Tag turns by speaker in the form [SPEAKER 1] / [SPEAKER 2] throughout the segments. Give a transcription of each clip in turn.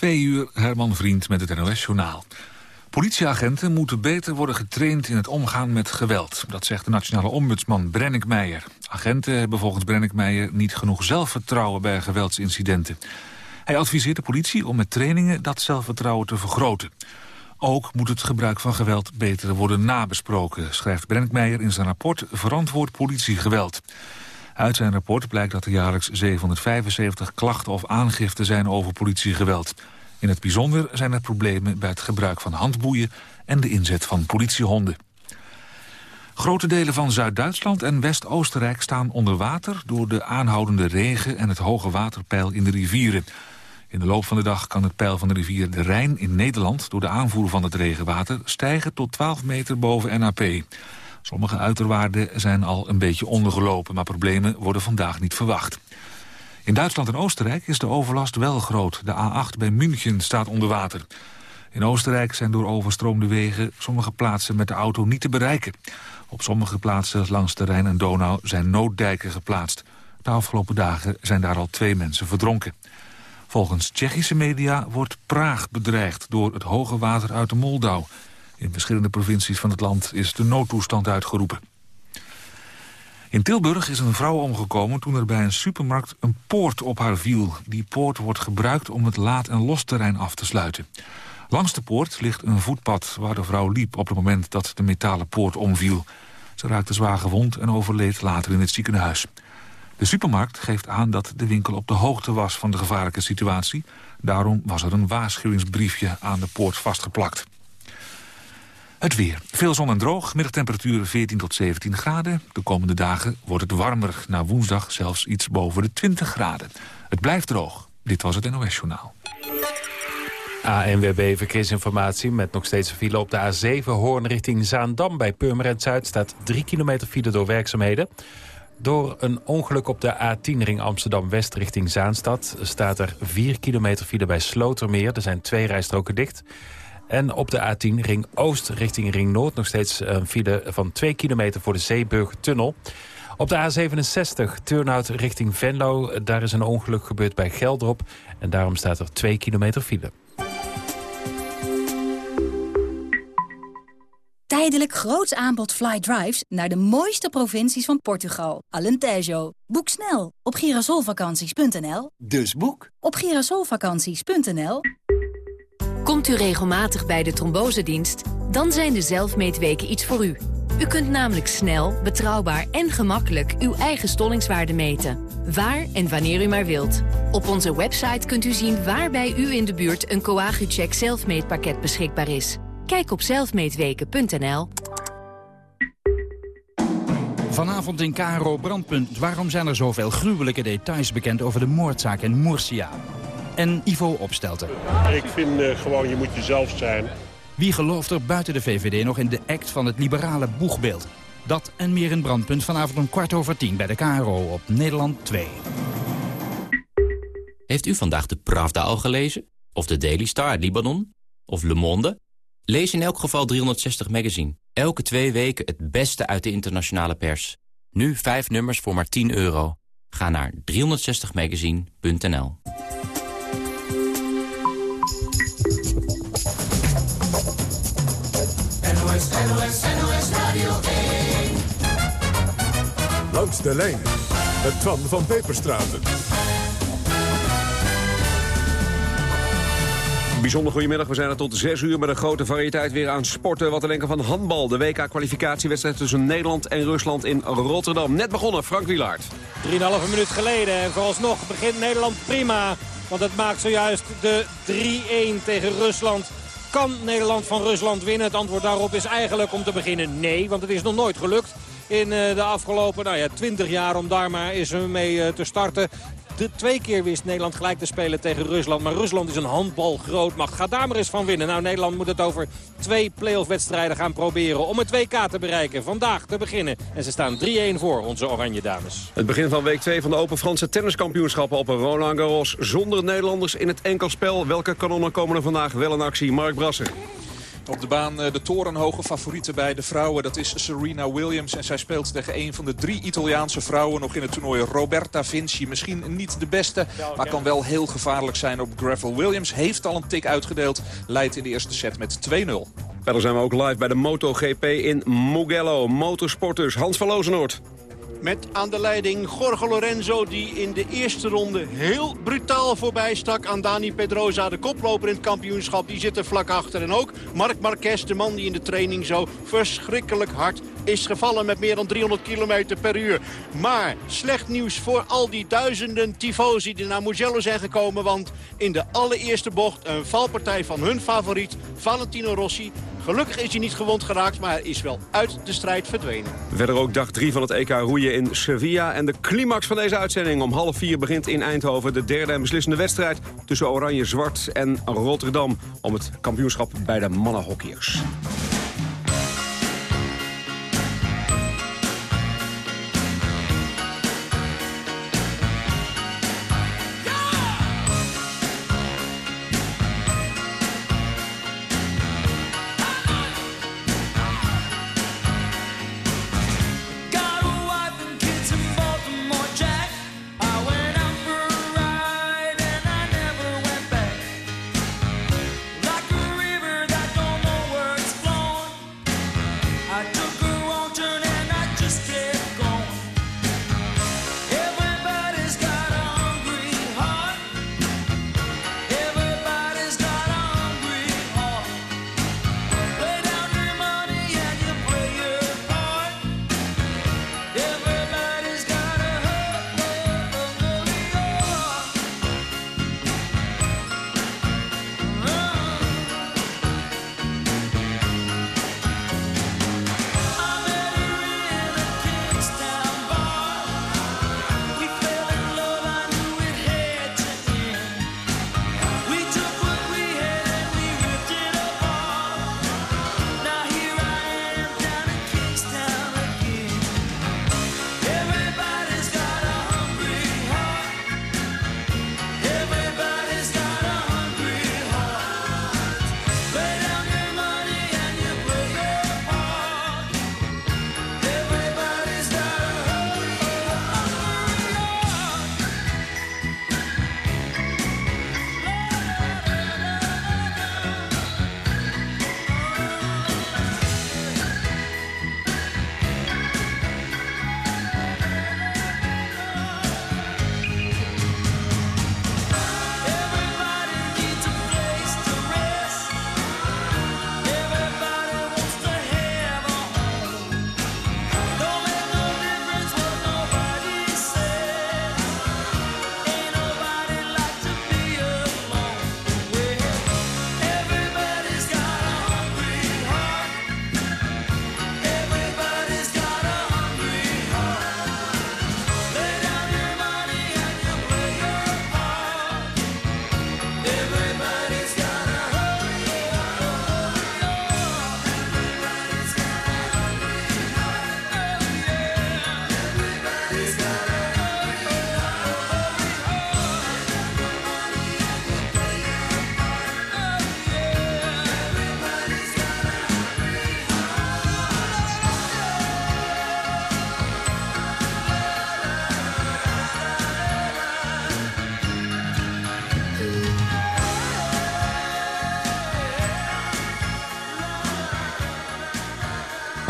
[SPEAKER 1] Twee uur, Herman Vriend met het NOS-journaal. Politieagenten moeten beter worden getraind in het omgaan met geweld. Dat zegt de nationale ombudsman Brennick Meijer. Agenten hebben volgens Brennick Meijer niet genoeg zelfvertrouwen bij geweldsincidenten. Hij adviseert de politie om met trainingen dat zelfvertrouwen te vergroten. Ook moet het gebruik van geweld beter worden nabesproken... schrijft Brennick Meijer in zijn rapport Verantwoord politiegeweld. Uit zijn rapport blijkt dat er jaarlijks 775 klachten of aangiften zijn over politiegeweld. In het bijzonder zijn er problemen bij het gebruik van handboeien en de inzet van politiehonden. Grote delen van Zuid-Duitsland en West-Oostenrijk staan onder water... door de aanhoudende regen en het hoge waterpeil in de rivieren. In de loop van de dag kan het peil van de rivier de Rijn in Nederland... door de aanvoer van het regenwater stijgen tot 12 meter boven NAP. Sommige uiterwaarden zijn al een beetje ondergelopen... maar problemen worden vandaag niet verwacht. In Duitsland en Oostenrijk is de overlast wel groot. De A8 bij München staat onder water. In Oostenrijk zijn door overstroomde wegen sommige plaatsen met de auto niet te bereiken. Op sommige plaatsen langs de Rijn en Donau zijn nooddijken geplaatst. De afgelopen dagen zijn daar al twee mensen verdronken. Volgens Tsjechische media wordt Praag bedreigd door het hoge water uit de Moldau. In verschillende provincies van het land is de noodtoestand uitgeroepen. In Tilburg is een vrouw omgekomen toen er bij een supermarkt een poort op haar viel. Die poort wordt gebruikt om het laad- en losterrein af te sluiten. Langs de poort ligt een voetpad waar de vrouw liep op het moment dat de metalen poort omviel. Ze raakte zwaar gewond en overleed later in het ziekenhuis. De supermarkt geeft aan dat de winkel op de hoogte was van de gevaarlijke situatie. Daarom was er een waarschuwingsbriefje aan de poort vastgeplakt. Het weer. Veel zon en droog. Middagtemperatuur 14 tot 17 graden. De komende dagen wordt het warmer. Na woensdag zelfs iets boven de 20 graden. Het blijft droog. Dit was het NOS Journaal.
[SPEAKER 2] ANWB Verkeersinformatie met nog steeds een file op de A7 Hoorn richting Zaandam. Bij Purmerend Zuid staat 3 kilometer file door werkzaamheden. Door een ongeluk op de A10 ring Amsterdam-West richting Zaanstad... staat er 4 kilometer file bij Slotermeer. Er zijn twee rijstroken dicht. En op de A10 ring Oost richting ring Noord... nog steeds een file van 2 kilometer voor de Zeeburgertunnel. Op de A67 Turnhout richting Venlo. Daar is een ongeluk gebeurd bij Geldrop. En daarom staat er 2 kilometer file.
[SPEAKER 3] Tijdelijk groots aanbod fly drives naar de mooiste provincies van Portugal. Alentejo. Boek snel op girasolvakanties.nl.
[SPEAKER 4] Dus boek
[SPEAKER 3] op girasolvakanties.nl.
[SPEAKER 5] Komt u regelmatig bij de trombosedienst? Dan zijn de zelfmeetweken iets voor u. U kunt namelijk snel, betrouwbaar en gemakkelijk uw eigen stollingswaarde meten. Waar en wanneer u maar wilt. Op onze website kunt u zien waar bij u in de buurt een Coagucheck zelfmeetpakket beschikbaar is. Kijk op zelfmeetweken.nl.
[SPEAKER 6] Vanavond in KRO Brandpunt. Waarom zijn er zoveel gruwelijke details bekend over de moordzaak in Murcia? En Ivo Opstelten.
[SPEAKER 7] Ik vind uh, gewoon, je moet jezelf zijn.
[SPEAKER 6] Wie gelooft er buiten de VVD nog in de act van het liberale boegbeeld? Dat en meer in Brandpunt vanavond om kwart over tien bij de KRO op Nederland 2.
[SPEAKER 8] Heeft u vandaag de Pravda al gelezen? Of de Daily Star uit Libanon? Of Le Monde? Lees in elk geval 360 Magazine. Elke twee weken het beste uit de internationale pers. Nu vijf nummers voor maar 10 euro. Ga naar 360magazine.nl
[SPEAKER 9] NOS, NOS, Radio 1.
[SPEAKER 10] Langs de lijn met Twan van Peperstraten.
[SPEAKER 11] Bijzonder goedemiddag, we zijn er tot 6 uur met een grote variëteit weer aan sporten. Wat te denken van handbal, de WK-kwalificatiewedstrijd tussen Nederland en Rusland in Rotterdam. Net begonnen, Frank Wielaert.
[SPEAKER 12] 3,5 minuut geleden en vooralsnog begint Nederland prima. Want het maakt zojuist de 3-1 tegen Rusland. Kan Nederland van Rusland winnen? Het antwoord daarop is eigenlijk om te beginnen nee, want het is nog nooit gelukt in eh, de afgelopen nou ja, 20 jaar om daar maar eens mee eh, te starten. De twee keer wist Nederland gelijk te spelen tegen Rusland. Maar Rusland is een handbalgrootmacht. Ga daar maar eens van winnen. Nou, Nederland moet het over twee playoff wedstrijden gaan proberen. Om het 2K te bereiken. Vandaag te beginnen. En ze staan 3-1 voor, onze Oranje Dames.
[SPEAKER 11] Het begin van week 2 van de Open Franse tenniskampioenschappen op Roland Garros. Zonder Nederlanders in het enkelspel. Welke kanonnen komen er vandaag wel in actie? Mark Brasser.
[SPEAKER 4] Op de baan de torenhoge favoriete bij de vrouwen. Dat is Serena Williams. En zij speelt tegen een van de drie Italiaanse vrouwen nog in het toernooi. Roberta Vinci. Misschien niet de beste, maar kan wel heel gevaarlijk zijn op gravel. Williams heeft al een tik uitgedeeld. Leidt in de eerste set met 2-0.
[SPEAKER 13] Verder zijn we ook live bij de MotoGP in Mugello. Motorsporters Hans van Lozenoord.
[SPEAKER 14] Met aan de leiding Jorge Lorenzo die in de eerste ronde heel brutaal voorbij stak aan Dani Pedrosa. De koploper in het kampioenschap, die zit er vlak achter. En ook Marc Marquez, de man die in de training zo verschrikkelijk hard is gevallen met meer dan 300 km per uur. Maar slecht nieuws voor al die duizenden tifosi die naar Mugello zijn gekomen. Want in de allereerste bocht een valpartij van hun favoriet Valentino Rossi. Gelukkig is hij niet gewond geraakt, maar hij is wel uit de strijd verdwenen.
[SPEAKER 13] Verder ook dag 3 van het EK roeien in Sevilla. En de climax van deze uitzending om half vier begint in Eindhoven... de derde en beslissende wedstrijd tussen Oranje-Zwart en Rotterdam... om het kampioenschap bij de mannenhockeyers.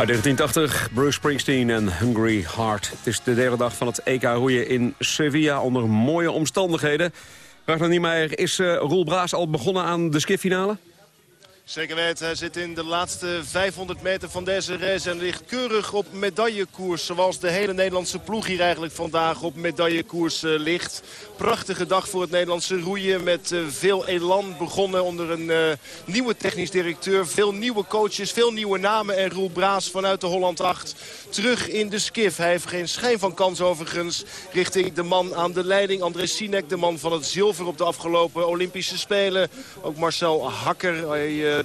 [SPEAKER 13] Uit 1980, Bruce Springsteen en Hungry Heart. Het is de derde dag van het EK roeien in Sevilla onder mooie omstandigheden. Ragnar Niemeyer, is uh, Roel Braas al begonnen aan de skiffinale?
[SPEAKER 15] Zeker weten, hij zit in de laatste 500 meter van deze race en ligt keurig op medaillekoers. Zoals de hele Nederlandse ploeg hier eigenlijk vandaag op medaillekoers uh, ligt. Prachtige dag voor het Nederlandse roeien met uh, veel elan. Begonnen onder een uh, nieuwe technisch directeur. Veel nieuwe coaches, veel nieuwe namen. En Roel Braas vanuit de Holland 8 terug in de skif. Hij heeft geen schijn van kans overigens richting de man aan de leiding. André Sinek, de man van het zilver op de afgelopen Olympische Spelen. Ook Marcel Hakker.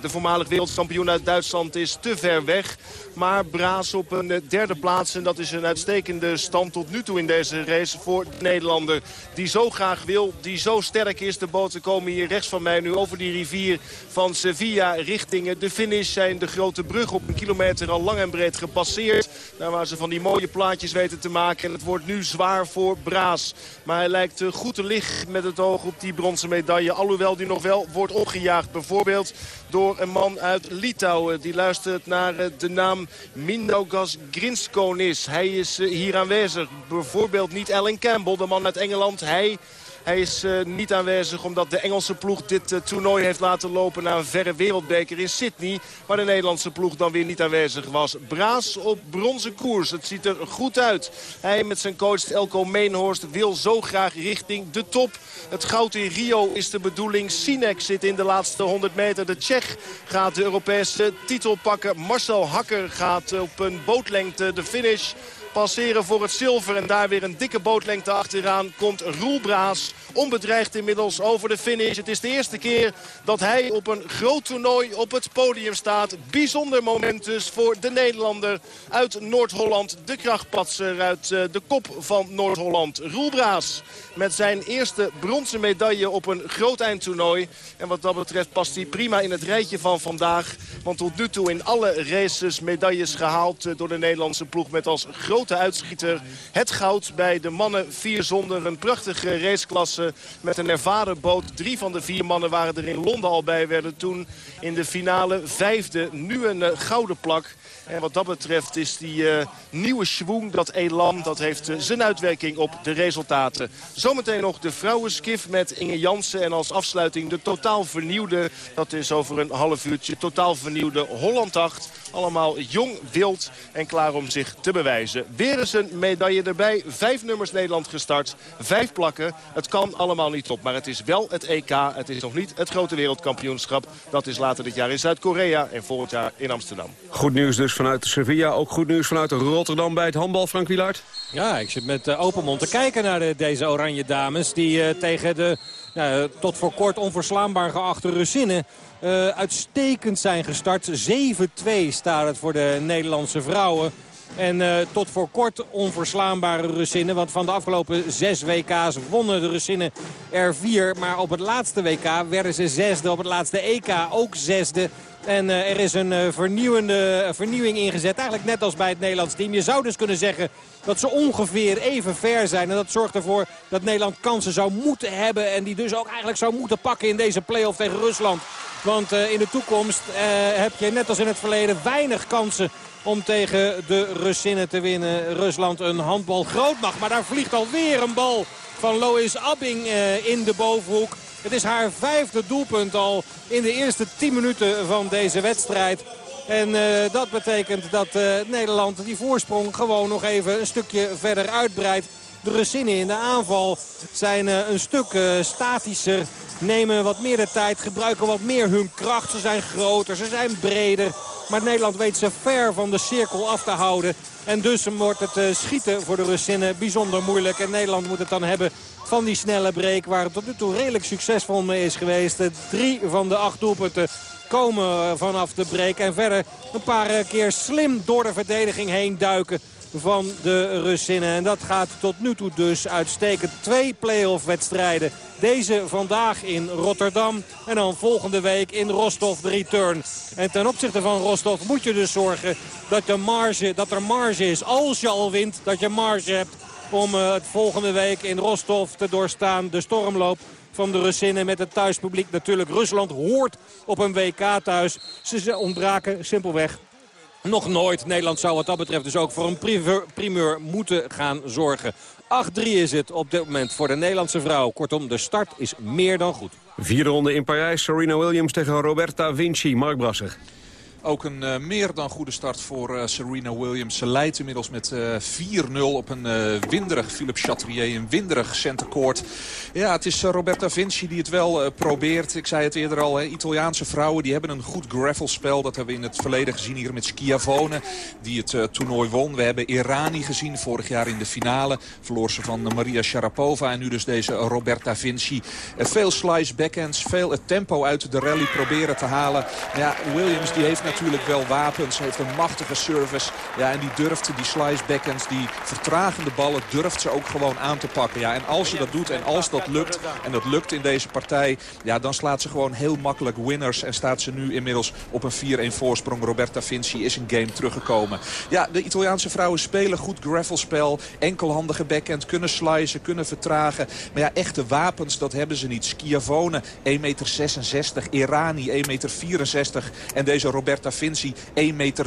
[SPEAKER 15] De voormalig wereldkampioen uit Duitsland is te ver weg. Maar Braas op een derde plaats. En dat is een uitstekende stand tot nu toe in deze race voor de Nederlander. Die zo graag wil, die zo sterk is. De boten komen hier rechts van mij nu over die rivier van Sevilla richting de finish. Zijn de grote brug op een kilometer al lang en breed gepasseerd. Daar waar ze van die mooie plaatjes weten te maken. En het wordt nu zwaar voor Braas. Maar hij lijkt goed te liggen met het oog op die bronzen medaille. Alhoewel die nog wel wordt opgejaagd. Bijvoorbeeld door een man uit Litouwen. Die luistert naar eh, de naam Mindaugas Grinskonis. Hij is eh, hier aanwezig. Bijvoorbeeld niet Alan Campbell, de man uit Engeland. Hij hij is uh, niet aanwezig omdat de Engelse ploeg dit uh, toernooi heeft laten lopen naar een verre wereldbeker in Sydney. Waar de Nederlandse ploeg dan weer niet aanwezig was. Braas op bronzen koers. Het ziet er goed uit. Hij met zijn coach Elko Meenhorst wil zo graag richting de top. Het goud in Rio is de bedoeling. Sinek zit in de laatste 100 meter. De Tsjech gaat de Europese titel pakken. Marcel Hakker gaat op een bootlengte de finish passeren voor het zilver. En daar weer een dikke bootlengte achteraan komt Roel Braas. Onbedreigd inmiddels over de finish. Het is de eerste keer dat hij op een groot toernooi op het podium staat. Bijzonder moment dus voor de Nederlander uit Noord-Holland. De krachtpatser uit eh, de kop van Noord-Holland. Roel Braas met zijn eerste bronzen medaille op een groot eindtoernooi. En wat dat betreft past hij prima in het rijtje van vandaag. Want tot nu toe in alle races medailles gehaald eh, door de Nederlandse ploeg met als grote uitschieter. Het goud bij de mannen vier zonder een prachtige raceklasse met een ervaren boot. Drie van de vier mannen waren er in Londen al bij. Werden toen in de finale vijfde. Nu een uh, gouden plak. En wat dat betreft is die uh, nieuwe schwung, dat elan, dat heeft uh, zijn uitwerking op de resultaten. Zometeen nog de vrouwenskif met Inge Jansen. En als afsluiting de totaal vernieuwde, dat is over een half uurtje, totaal vernieuwde Holland 8. Allemaal jong, wild en klaar om zich te bewijzen. Weer eens een medaille erbij. Vijf nummers Nederland gestart. Vijf plakken. Het kan allemaal niet op. Maar het is wel het EK. Het is nog niet het grote wereldkampioenschap. Dat is later dit jaar in Zuid-Korea en volgend jaar in Amsterdam.
[SPEAKER 11] Goed nieuws dus vanuit Sevilla. Ook goed nieuws vanuit Rotterdam bij het handbal, Frank Wielaert.
[SPEAKER 12] Ja, ik zit met uh, open mond te kijken naar de, deze oranje dames. Die uh, tegen de uh, tot voor kort onverslaanbaar geachte Russinnen uh, uitstekend zijn gestart. 7-2 staat het voor de Nederlandse vrouwen. En uh, tot voor kort onverslaanbare Russinnen. Want van de afgelopen zes WK's wonnen de Russinnen er vier. Maar op het laatste WK werden ze zesde. Op het laatste EK ook zesde. En uh, er is een uh, vernieuwende, vernieuwing ingezet. Eigenlijk net als bij het Nederlands team. Je zou dus kunnen zeggen dat ze ongeveer even ver zijn. En dat zorgt ervoor dat Nederland kansen zou moeten hebben. En die dus ook eigenlijk zou moeten pakken in deze play-off tegen Rusland. Want in de toekomst heb je net als in het verleden weinig kansen om tegen de Russinnen te winnen. Rusland een handbal groot mag. Maar daar vliegt alweer een bal van Lois Abbing in de bovenhoek. Het is haar vijfde doelpunt al in de eerste 10 minuten van deze wedstrijd. En uh, dat betekent dat uh, Nederland die voorsprong gewoon nog even een stukje verder uitbreidt. De Russinnen in de aanval zijn uh, een stuk statischer. Nemen wat meer de tijd, gebruiken wat meer hun kracht. Ze zijn groter, ze zijn breder. Maar Nederland weet ze ver van de cirkel af te houden. En dus wordt het schieten voor de Russinnen bijzonder moeilijk. En Nederland moet het dan hebben van die snelle break. Waar het tot nu toe redelijk succesvol mee is geweest. Drie van de acht doelpunten komen vanaf de break. En verder een paar keer slim door de verdediging heen duiken van de Russinnen. En dat gaat tot nu toe dus uitstekend. Twee play-off wedstrijden. Deze vandaag in Rotterdam. En dan volgende week in Rostov de return. En ten opzichte van Rostov moet je dus zorgen dat, marge, dat er marge is. Als je al wint, dat je marge hebt om uh, het volgende week in Rostov te doorstaan. De stormloop van de Russinnen met het thuispubliek. Natuurlijk, Rusland hoort op een WK thuis. Ze ontbraken simpelweg nog nooit. Nederland zou wat dat betreft dus ook voor een primeur moeten gaan zorgen. 8-3 is het op dit moment voor de Nederlandse vrouw. Kortom, de start is meer dan goed.
[SPEAKER 11] Vierde ronde in Parijs. Serena Williams tegen Roberta Vinci. Mark Brasser.
[SPEAKER 4] Ook een uh, meer dan goede start voor uh, Serena Williams. Ze leidt inmiddels met uh, 4-0 op een winderig Philippe Chatrier. Een winderig centercourt. Ja, het is Roberta Vinci die het wel probeert. Ik zei het eerder al, hè, Italiaanse vrouwen die hebben een goed gravelspel. Dat hebben we in het verleden gezien hier met Schiavone. Die het toernooi won. We hebben Irani gezien vorig jaar in de finale. Verloor ze van Maria Sharapova. En nu dus deze Roberta Vinci. veel slice backhands. Veel het tempo uit de rally proberen te halen. Ja, Williams die heeft natuurlijk wel wapens. Heeft een machtige service. Ja, en die durft die slice backhands, die vertragende ballen, durft ze ook gewoon aan te pakken. Ja, en als ze dat doet en als dat lukt, en dat lukt in deze partij, ja, dan slaat ze gewoon heel makkelijk winners. En staat ze nu inmiddels op een 4-1 voorsprong. Roberta Vinci is een game teruggekomen. Ja, de Italiaanse vrouwen spelen goed gravelspel. Enkelhandige backhand, kunnen slicen, kunnen vertragen. Maar ja, echte wapens, dat hebben ze niet. Schiavone, 1,66 meter. Irani, 1,64 meter. En deze Roberta Vinci, 1,63 meter.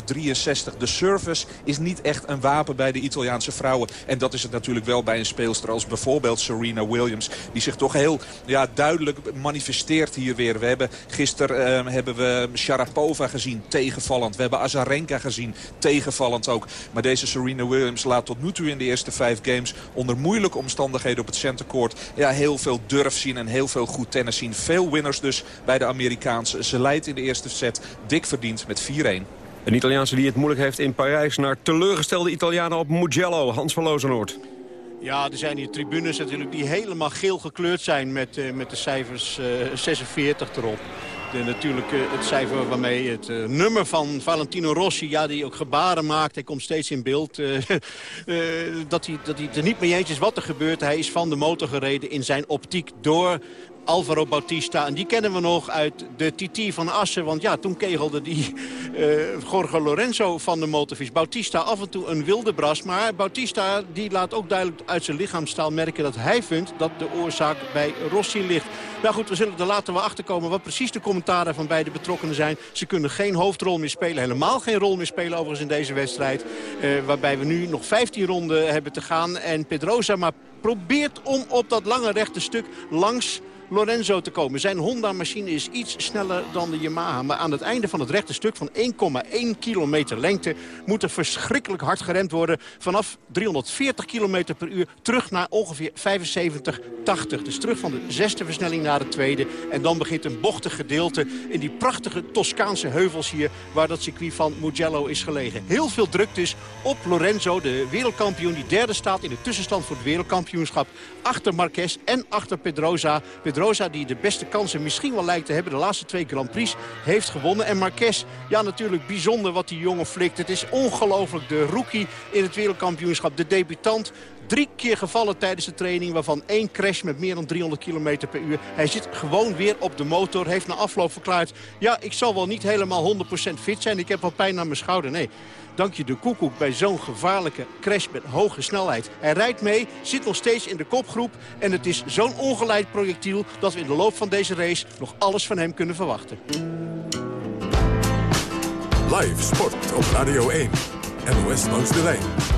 [SPEAKER 4] De service is niet echt een wapen bij de Italiaanse vrouwen. En dat is het natuurlijk wel bij een speelster als bijvoorbeeld Serena Williams. Die zich toch heel ja, duidelijk manifesteert hier weer. We hebben gisteren uh, hebben we Sharapova gezien, tegenvallend. We hebben Azarenka gezien, tegenvallend ook. Maar deze Serena Williams laat tot nu toe in de eerste vijf games... onder moeilijke omstandigheden op het centercourt... Ja, heel veel durf zien en heel veel goed tennis zien. Veel winners dus bij de Amerikaanse. Ze leidt in de eerste set dik verdiend met 4-1.
[SPEAKER 11] Een Italiaanse die het moeilijk heeft in Parijs... naar teleurgestelde Italianen op Mugello, Hans van Lozenoord.
[SPEAKER 14] Ja, er zijn hier tribunes natuurlijk die helemaal geel gekleurd zijn met, uh, met de cijfers uh, eh, 46 erop. De, natuurlijk uh, het cijfer waarmee het nummer van Valentino Rossi, ja, die ook gebaren maakt. Hij komt steeds in beeld dat, hij, dat hij het er niet mee eens is wat er gebeurt. Hij is van de motor gereden in zijn optiek door Alvaro Bautista. En die kennen we nog uit de TT van Assen. Want ja, toen kegelde die uh, Jorge Lorenzo van de motorfiets. Bautista af en toe een wilde bras. Maar Bautista die laat ook duidelijk uit zijn lichaamstaal merken... dat hij vindt dat de oorzaak bij Rossi ligt. Nou goed, we zullen er later wel achter komen wat precies de commentaren van beide betrokkenen zijn. Ze kunnen geen hoofdrol meer spelen, helemaal geen rol meer spelen overigens in deze wedstrijd. Uh, waarbij we nu nog 15 ronden hebben te gaan. En Pedrosa maar probeert om op dat lange rechte stuk langs Lorenzo te komen. Zijn Honda-machine is iets sneller dan de Yamaha. Maar aan het einde van het rechte stuk van 1,1 kilometer lengte... moet er verschrikkelijk hard geremd worden. Vanaf 340 kilometer per uur terug naar ongeveer 75, 80. Dus terug van de zesde versnelling naar de tweede. En dan begint een bochtig gedeelte in die prachtige Toscaanse heuvels hier... waar dat circuit van Mugello is gelegen. Heel veel druk dus op Lorenzo, de wereldkampioen... die derde staat in de tussenstand voor het wereldkampioenschap. Achter Marquez en achter Pedrosa. Pedrosa die de beste kansen misschien wel lijkt te hebben. De laatste twee Grand Prix heeft gewonnen. En Marquez, ja natuurlijk bijzonder wat die jongen flikt. Het is ongelooflijk. De rookie in het wereldkampioenschap. De debutant. Drie keer gevallen tijdens de training, waarvan één crash met meer dan 300 km per uur. Hij zit gewoon weer op de motor, heeft na afloop verklaard... ja, ik zal wel niet helemaal 100% fit zijn, ik heb wel pijn aan mijn schouder. Nee, dank je de koekoek bij zo'n gevaarlijke crash met hoge snelheid. Hij rijdt mee, zit nog steeds in de kopgroep... en het is zo'n ongeleid projectiel dat we in de loop van deze race... nog alles van hem kunnen verwachten.
[SPEAKER 10] Live sport op Radio 1. NOS langs de lijn.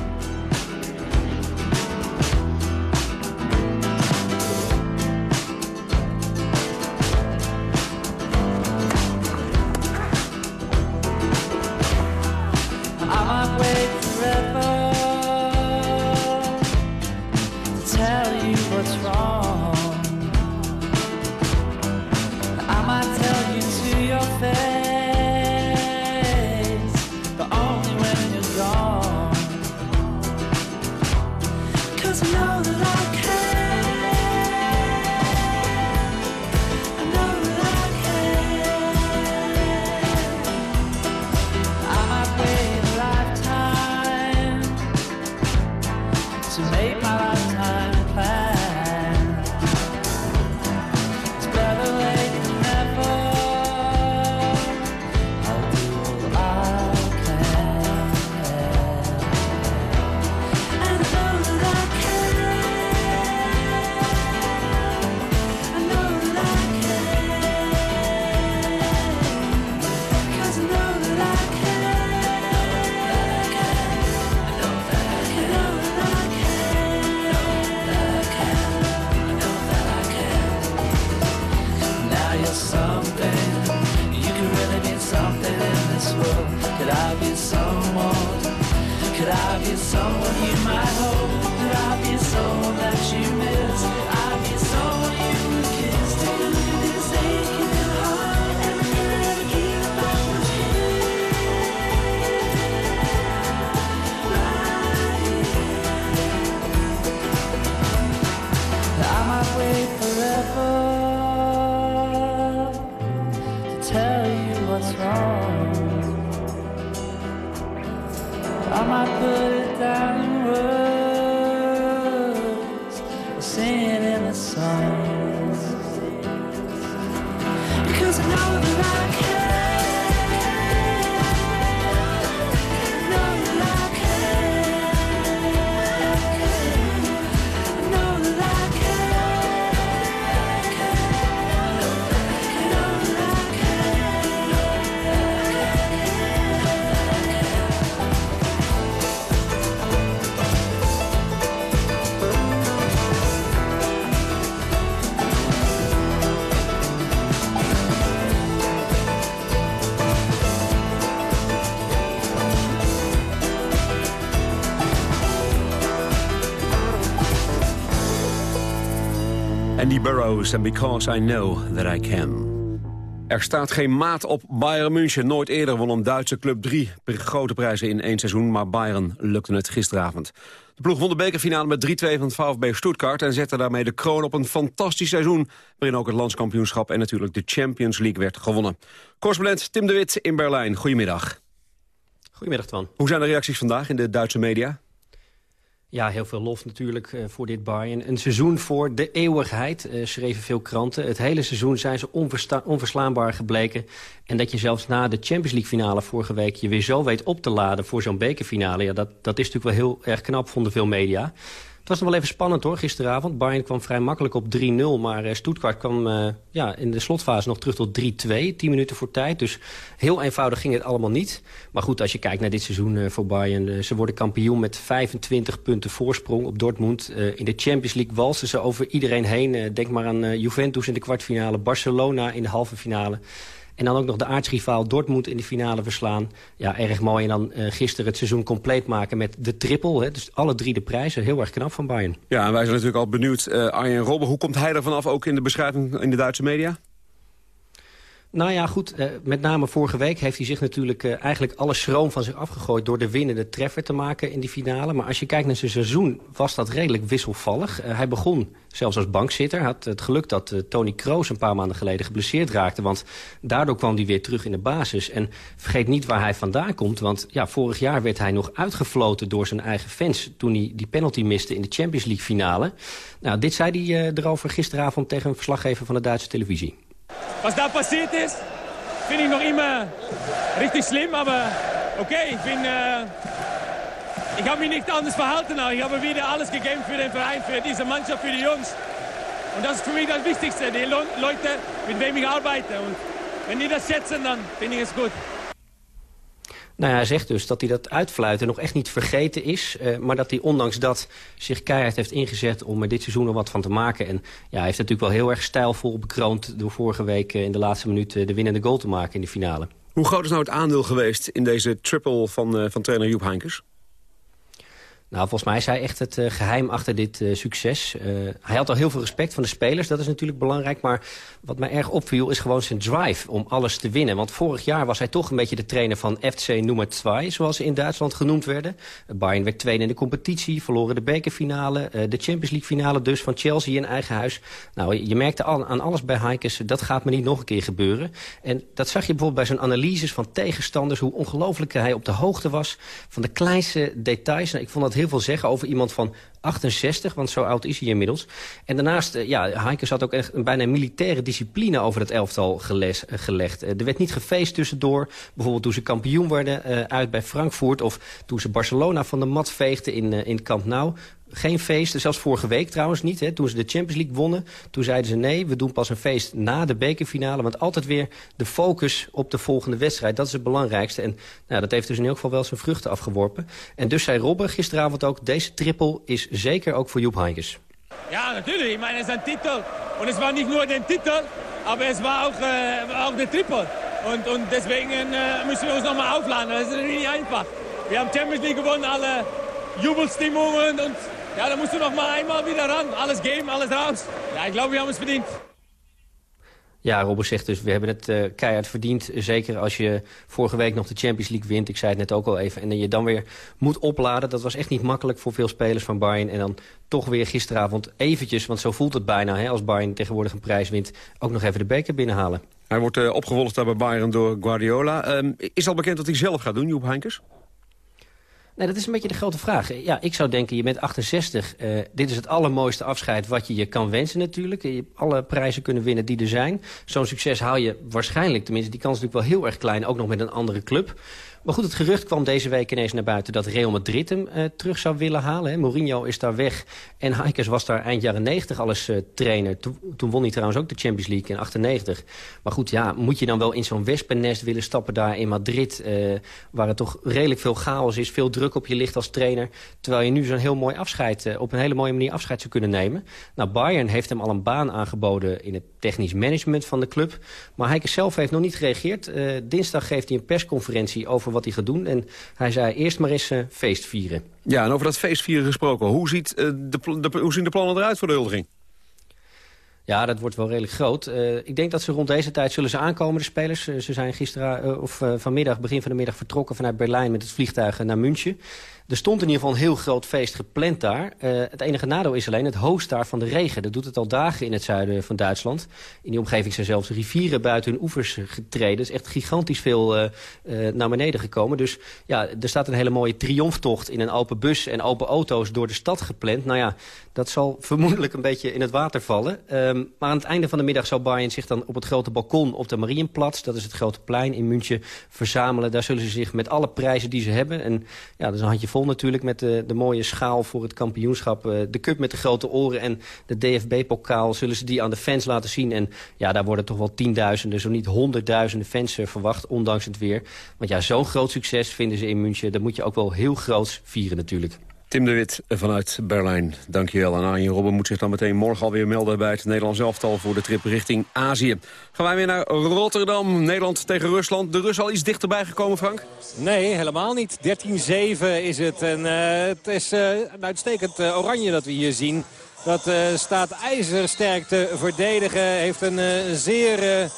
[SPEAKER 11] Andy Burroughs and Because I Know That I Can. Er staat geen maat op Bayern München. Nooit eerder won een Duitse club drie grote prijzen in één seizoen... maar Bayern lukte het gisteravond. De ploeg won de bekerfinale met 3-2 van VfB Stuttgart... en zette daarmee de kroon op een fantastisch seizoen... waarin ook het landskampioenschap en natuurlijk de Champions League werd gewonnen. Correspondent Tim de Wit in Berlijn. Goedemiddag.
[SPEAKER 16] Goedemiddag, Twan.
[SPEAKER 11] Hoe zijn de reacties vandaag in de Duitse media?
[SPEAKER 16] Ja, heel veel lof natuurlijk uh, voor dit Bayern. Een seizoen voor de eeuwigheid, uh, schreven veel kranten. Het hele seizoen zijn ze onverslaanbaar gebleken. En dat je zelfs na de Champions League finale vorige week... je weer zo weet op te laden voor zo'n bekerfinale... Ja, dat, dat is natuurlijk wel heel erg knap, vonden veel media. Was nog wel even spannend hoor, gisteravond. Bayern kwam vrij makkelijk op 3-0, maar uh, Stuttgart kwam uh, ja, in de slotfase nog terug tot 3-2. 10 minuten voor tijd, dus heel eenvoudig ging het allemaal niet. Maar goed, als je kijkt naar dit seizoen uh, voor Bayern... ze worden kampioen met 25 punten voorsprong op Dortmund. in de Champions League walsen ze over iedereen heen. denk maar aan Juventus in de kwartfinale, Barcelona in de halve finale... En dan ook nog de aartsrivaal Dortmund in de finale verslaan. Ja, erg mooi. En dan uh, gisteren het seizoen compleet maken met de triple. Hè. Dus alle drie de prijzen. Heel erg knap van Bayern.
[SPEAKER 11] Ja, en wij zijn natuurlijk al benieuwd. Uh, Arjen Robben, hoe komt hij er vanaf ook in de beschrijving in de Duitse media?
[SPEAKER 16] Nou ja, goed. Uh, met name vorige week heeft hij zich natuurlijk uh, eigenlijk alle schroom van zich afgegooid... door de winnende treffer te maken in die finale. Maar als je kijkt naar zijn seizoen, was dat redelijk wisselvallig. Uh, hij begon zelfs als bankzitter. Had het geluk dat Tony Kroos een paar maanden geleden geblesseerd raakte. Want daardoor kwam hij weer terug in de basis. En vergeet niet waar hij vandaan komt. Want ja, vorig jaar werd hij nog uitgefloten door zijn eigen fans... toen hij die penalty miste in de Champions League finale. Nou, dit zei hij erover gisteravond tegen een verslaggever van de Duitse televisie.
[SPEAKER 17] Was da passiert ist, finde ich noch immer richtig schlimm, aber okay, ich bin, äh, ich habe mich nicht anders verhalten. Ich habe wieder alles gegeben für den Verein, für diese Mannschaft, für die Jungs. Und das ist für mich das Wichtigste, die Leute, mit wem ich arbeite. Und wenn die das schätzen, dann finde ich es gut.
[SPEAKER 16] Nou hij zegt dus dat hij dat uitfluiten nog echt niet vergeten is. Uh, maar dat hij ondanks dat zich keihard heeft ingezet om er dit seizoen er wat van te maken. En ja, hij heeft natuurlijk wel heel erg stijlvol bekroond... door vorige week uh, in de laatste minuut uh, de winnende goal te maken in de finale.
[SPEAKER 11] Hoe groot is nou het aandeel geweest in deze triple van, van trainer Joep Heinkes?
[SPEAKER 16] Nou, volgens mij is hij echt het uh, geheim achter dit uh, succes. Uh, hij had al heel veel respect van de spelers, dat is natuurlijk belangrijk. Maar wat mij erg opviel is gewoon zijn drive om alles te winnen. Want vorig jaar was hij toch een beetje de trainer van FC nummer 2... zoals ze in Duitsland genoemd werden. Bayern werd tweede in de competitie, verloren de bekerfinale... de Champions League finale dus van Chelsea in eigen huis. Nou, je merkte al, aan alles bij Heikes, dat gaat me niet nog een keer gebeuren. En dat zag je bijvoorbeeld bij zijn analyses van tegenstanders... hoe ongelooflijk hij op de hoogte was van de kleinste details. Nou, ik vond dat heel veel zeggen over iemand van 68, want zo oud is hij inmiddels. En daarnaast, ja, Heikes had ook echt een bijna militaire discipline over het elftal geles, gelegd. Er werd niet gefeest tussendoor. Bijvoorbeeld toen ze kampioen werden uit bij Frankfurt... of toen ze Barcelona van de mat veegden in, in Camp Nou geen feesten, zelfs vorige week trouwens niet. Hè, toen ze de Champions League wonnen, toen zeiden ze nee, we doen pas een feest na de bekerfinale. Want altijd weer de focus op de volgende wedstrijd. Dat is het belangrijkste. En nou, dat heeft dus in elk geval wel zijn vruchten afgeworpen. En dus zei Robben gisteravond ook, deze triple is zeker ook voor Joep Heynckes.
[SPEAKER 17] Ja, natuurlijk. Ik meine, het is een titel. En het was niet nur de titel, maar het was ook, uh, de triple. Und, und deswegen uh, müssen wir uns nochmal aufladen. Das ist nicht einfach. Wir haben Champions League gewonnen, alle Jubelstimmungen und ja, da musst du noch mal einmal wieder ran. Alles geben, alles raus. Ja, ich glaube, wir haben es verdient.
[SPEAKER 16] Ja, Robert zegt dus, we hebben het uh, keihard verdiend. Zeker als je vorige week nog de Champions League wint. Ik zei het net ook al even. En je dan weer moet opladen. Dat was echt niet makkelijk voor veel spelers van Bayern. En dan toch weer gisteravond eventjes, want zo voelt het bijna... Hè, als Bayern tegenwoordig een prijs wint, ook nog even de beker binnenhalen.
[SPEAKER 11] Hij wordt uh, opgevolgd daar bij Bayern door Guardiola. Um, is al bekend wat hij zelf gaat doen, Joep Heinkes?
[SPEAKER 16] Nee, dat is een beetje de grote vraag. Ja, ik zou denken, je bent 68. Uh, dit is het allermooiste afscheid wat je je kan wensen natuurlijk. Je hebt alle prijzen kunnen winnen die er zijn. Zo'n succes haal je waarschijnlijk, tenminste die kans is natuurlijk wel heel erg klein... ook nog met een andere club. Maar goed, het gerucht kwam deze week ineens naar buiten... dat Real Madrid hem uh, terug zou willen halen. Mourinho is daar weg. En Heikers was daar eind jaren 90 al eens uh, trainer. To toen won hij trouwens ook de Champions League in 98. Maar goed, ja, moet je dan wel in zo'n wespennest willen stappen daar in Madrid... Uh, waar het toch redelijk veel chaos is, veel druk op je ligt als trainer... terwijl je nu zo'n heel mooi afscheid, op een hele mooie manier afscheid zou kunnen nemen. Nou, Bayern heeft hem al een baan aangeboden in het technisch management van de club. Maar Heikers zelf heeft nog niet gereageerd. dinsdag geeft hij een persconferentie over wat hij gaat doen. En hij zei eerst maar eens uh, feest vieren.
[SPEAKER 11] Ja, en over dat feestvieren gesproken. Hoe, ziet, uh, de, de, hoe zien de plannen eruit voor de huldiging?
[SPEAKER 16] Ja, dat wordt wel redelijk groot. Uh, ik denk dat ze rond deze tijd zullen ze aankomen, de spelers. Uh, ze zijn gisteren uh, of vanmiddag, begin van de middag vertrokken vanuit Berlijn met het vliegtuig naar München. Er stond in ieder geval een heel groot feest gepland daar. Uh, het enige nadeel is alleen het hoogst daar van de regen. Dat doet het al dagen in het zuiden van Duitsland. In die omgeving zijn zelfs rivieren buiten hun oevers getreden. Het is echt gigantisch veel uh, uh, naar beneden gekomen. Dus ja, er staat een hele mooie triomftocht in een open bus en open auto's door de stad gepland. Nou ja, dat zal vermoedelijk een beetje in het water vallen. Um, maar aan het einde van de middag zal Bayern zich dan op het grote balkon op de Marienplatz... dat is het grote plein in München, verzamelen. Daar zullen ze zich met alle prijzen die ze hebben... en ja, dat is een handje vol natuurlijk met de, de mooie schaal voor het kampioenschap. Uh, de cup met de grote oren en de DFB-pokaal zullen ze die aan de fans laten zien. En ja, daar worden toch wel tienduizenden, zo niet honderdduizenden fans uh, verwacht, ondanks het weer. Want ja, zo'n groot succes vinden ze in München. Dat moet je ook wel heel groot vieren natuurlijk.
[SPEAKER 11] Tim de Wit vanuit Berlijn, dankjewel. En Arjen Robben moet zich dan meteen morgen alweer melden... bij het Nederlands elftal voor de trip richting Azië. Gaan wij weer naar Rotterdam, Nederland tegen Rusland. De Rus al iets dichterbij gekomen, Frank?
[SPEAKER 12] Nee, helemaal niet. 13-7 is het. En uh, het is uh, een uitstekend uh, oranje dat we hier zien. Dat staat ijzersterk te verdedigen. Heeft een zeer...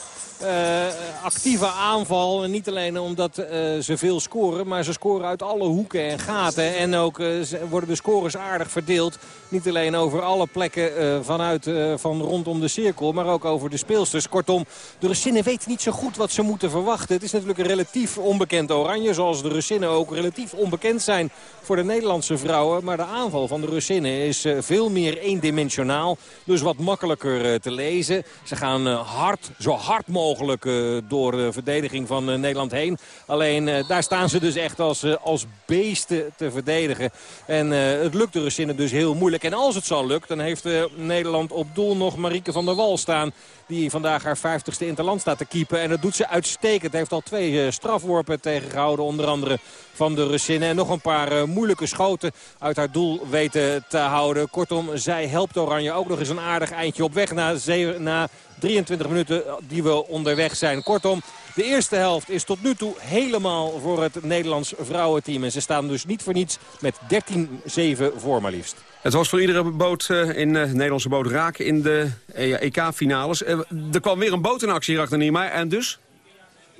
[SPEAKER 12] Uh, actieve aanval. En niet alleen omdat uh, ze veel scoren, maar ze scoren uit alle hoeken en gaten. En ook uh, worden de scores aardig verdeeld. Niet alleen over alle plekken vanuit van rondom de cirkel, maar ook over de speelsters. Kortom, de Russinnen weten niet zo goed wat ze moeten verwachten. Het is natuurlijk een relatief onbekend oranje, zoals de Russinnen ook relatief onbekend zijn voor de Nederlandse vrouwen. Maar de aanval van de Russinnen is veel meer eendimensionaal. Dus wat makkelijker te lezen. Ze gaan hard, zo hard mogelijk mogelijk uh, door de verdediging van uh, Nederland heen. Alleen daar staan ze dus echt als, als beesten te verdedigen. En het lukt de Russinnen dus heel moeilijk. En als het zal lukt, dan heeft Nederland op doel nog Marieke van der Wal staan. Die vandaag haar 50ste interland staat te keepen. En dat doet ze uitstekend. Heeft al twee strafworpen tegengehouden. Onder andere van de Russinnen. En nog een paar uh, moeilijke schoten uit haar doel weten te houden. Kortom, zij helpt Oranje ook nog eens een aardig eindje op weg na, na 23 minuten die we onderweg zijn. Kortom, de eerste helft is tot nu toe helemaal voor het Nederlands vrouwenteam. En ze staan dus niet voor niets met 13-7 voor maar liefst.
[SPEAKER 11] Het was voor iedere boot uh, in uh, Nederlandse boot raken in de EK-finales. Er kwam weer een boot in actie, Niemeyer. En dus?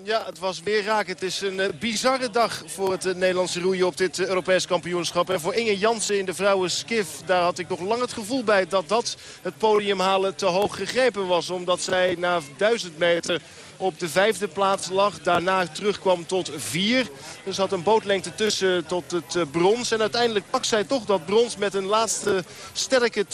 [SPEAKER 15] Ja, het was weer raak. Het is een bizarre dag voor het Nederlandse roeien op dit Europees kampioenschap. En voor Inge Jansen in de vrouwen skif, daar had ik nog lang het gevoel bij dat dat het podium halen te hoog gegrepen was. Omdat zij na 1000 meter op de vijfde plaats lag. Daarna terugkwam tot vier. Er zat een bootlengte tussen tot het uh, brons. En uiteindelijk pakt zij toch dat brons met een laatste sterke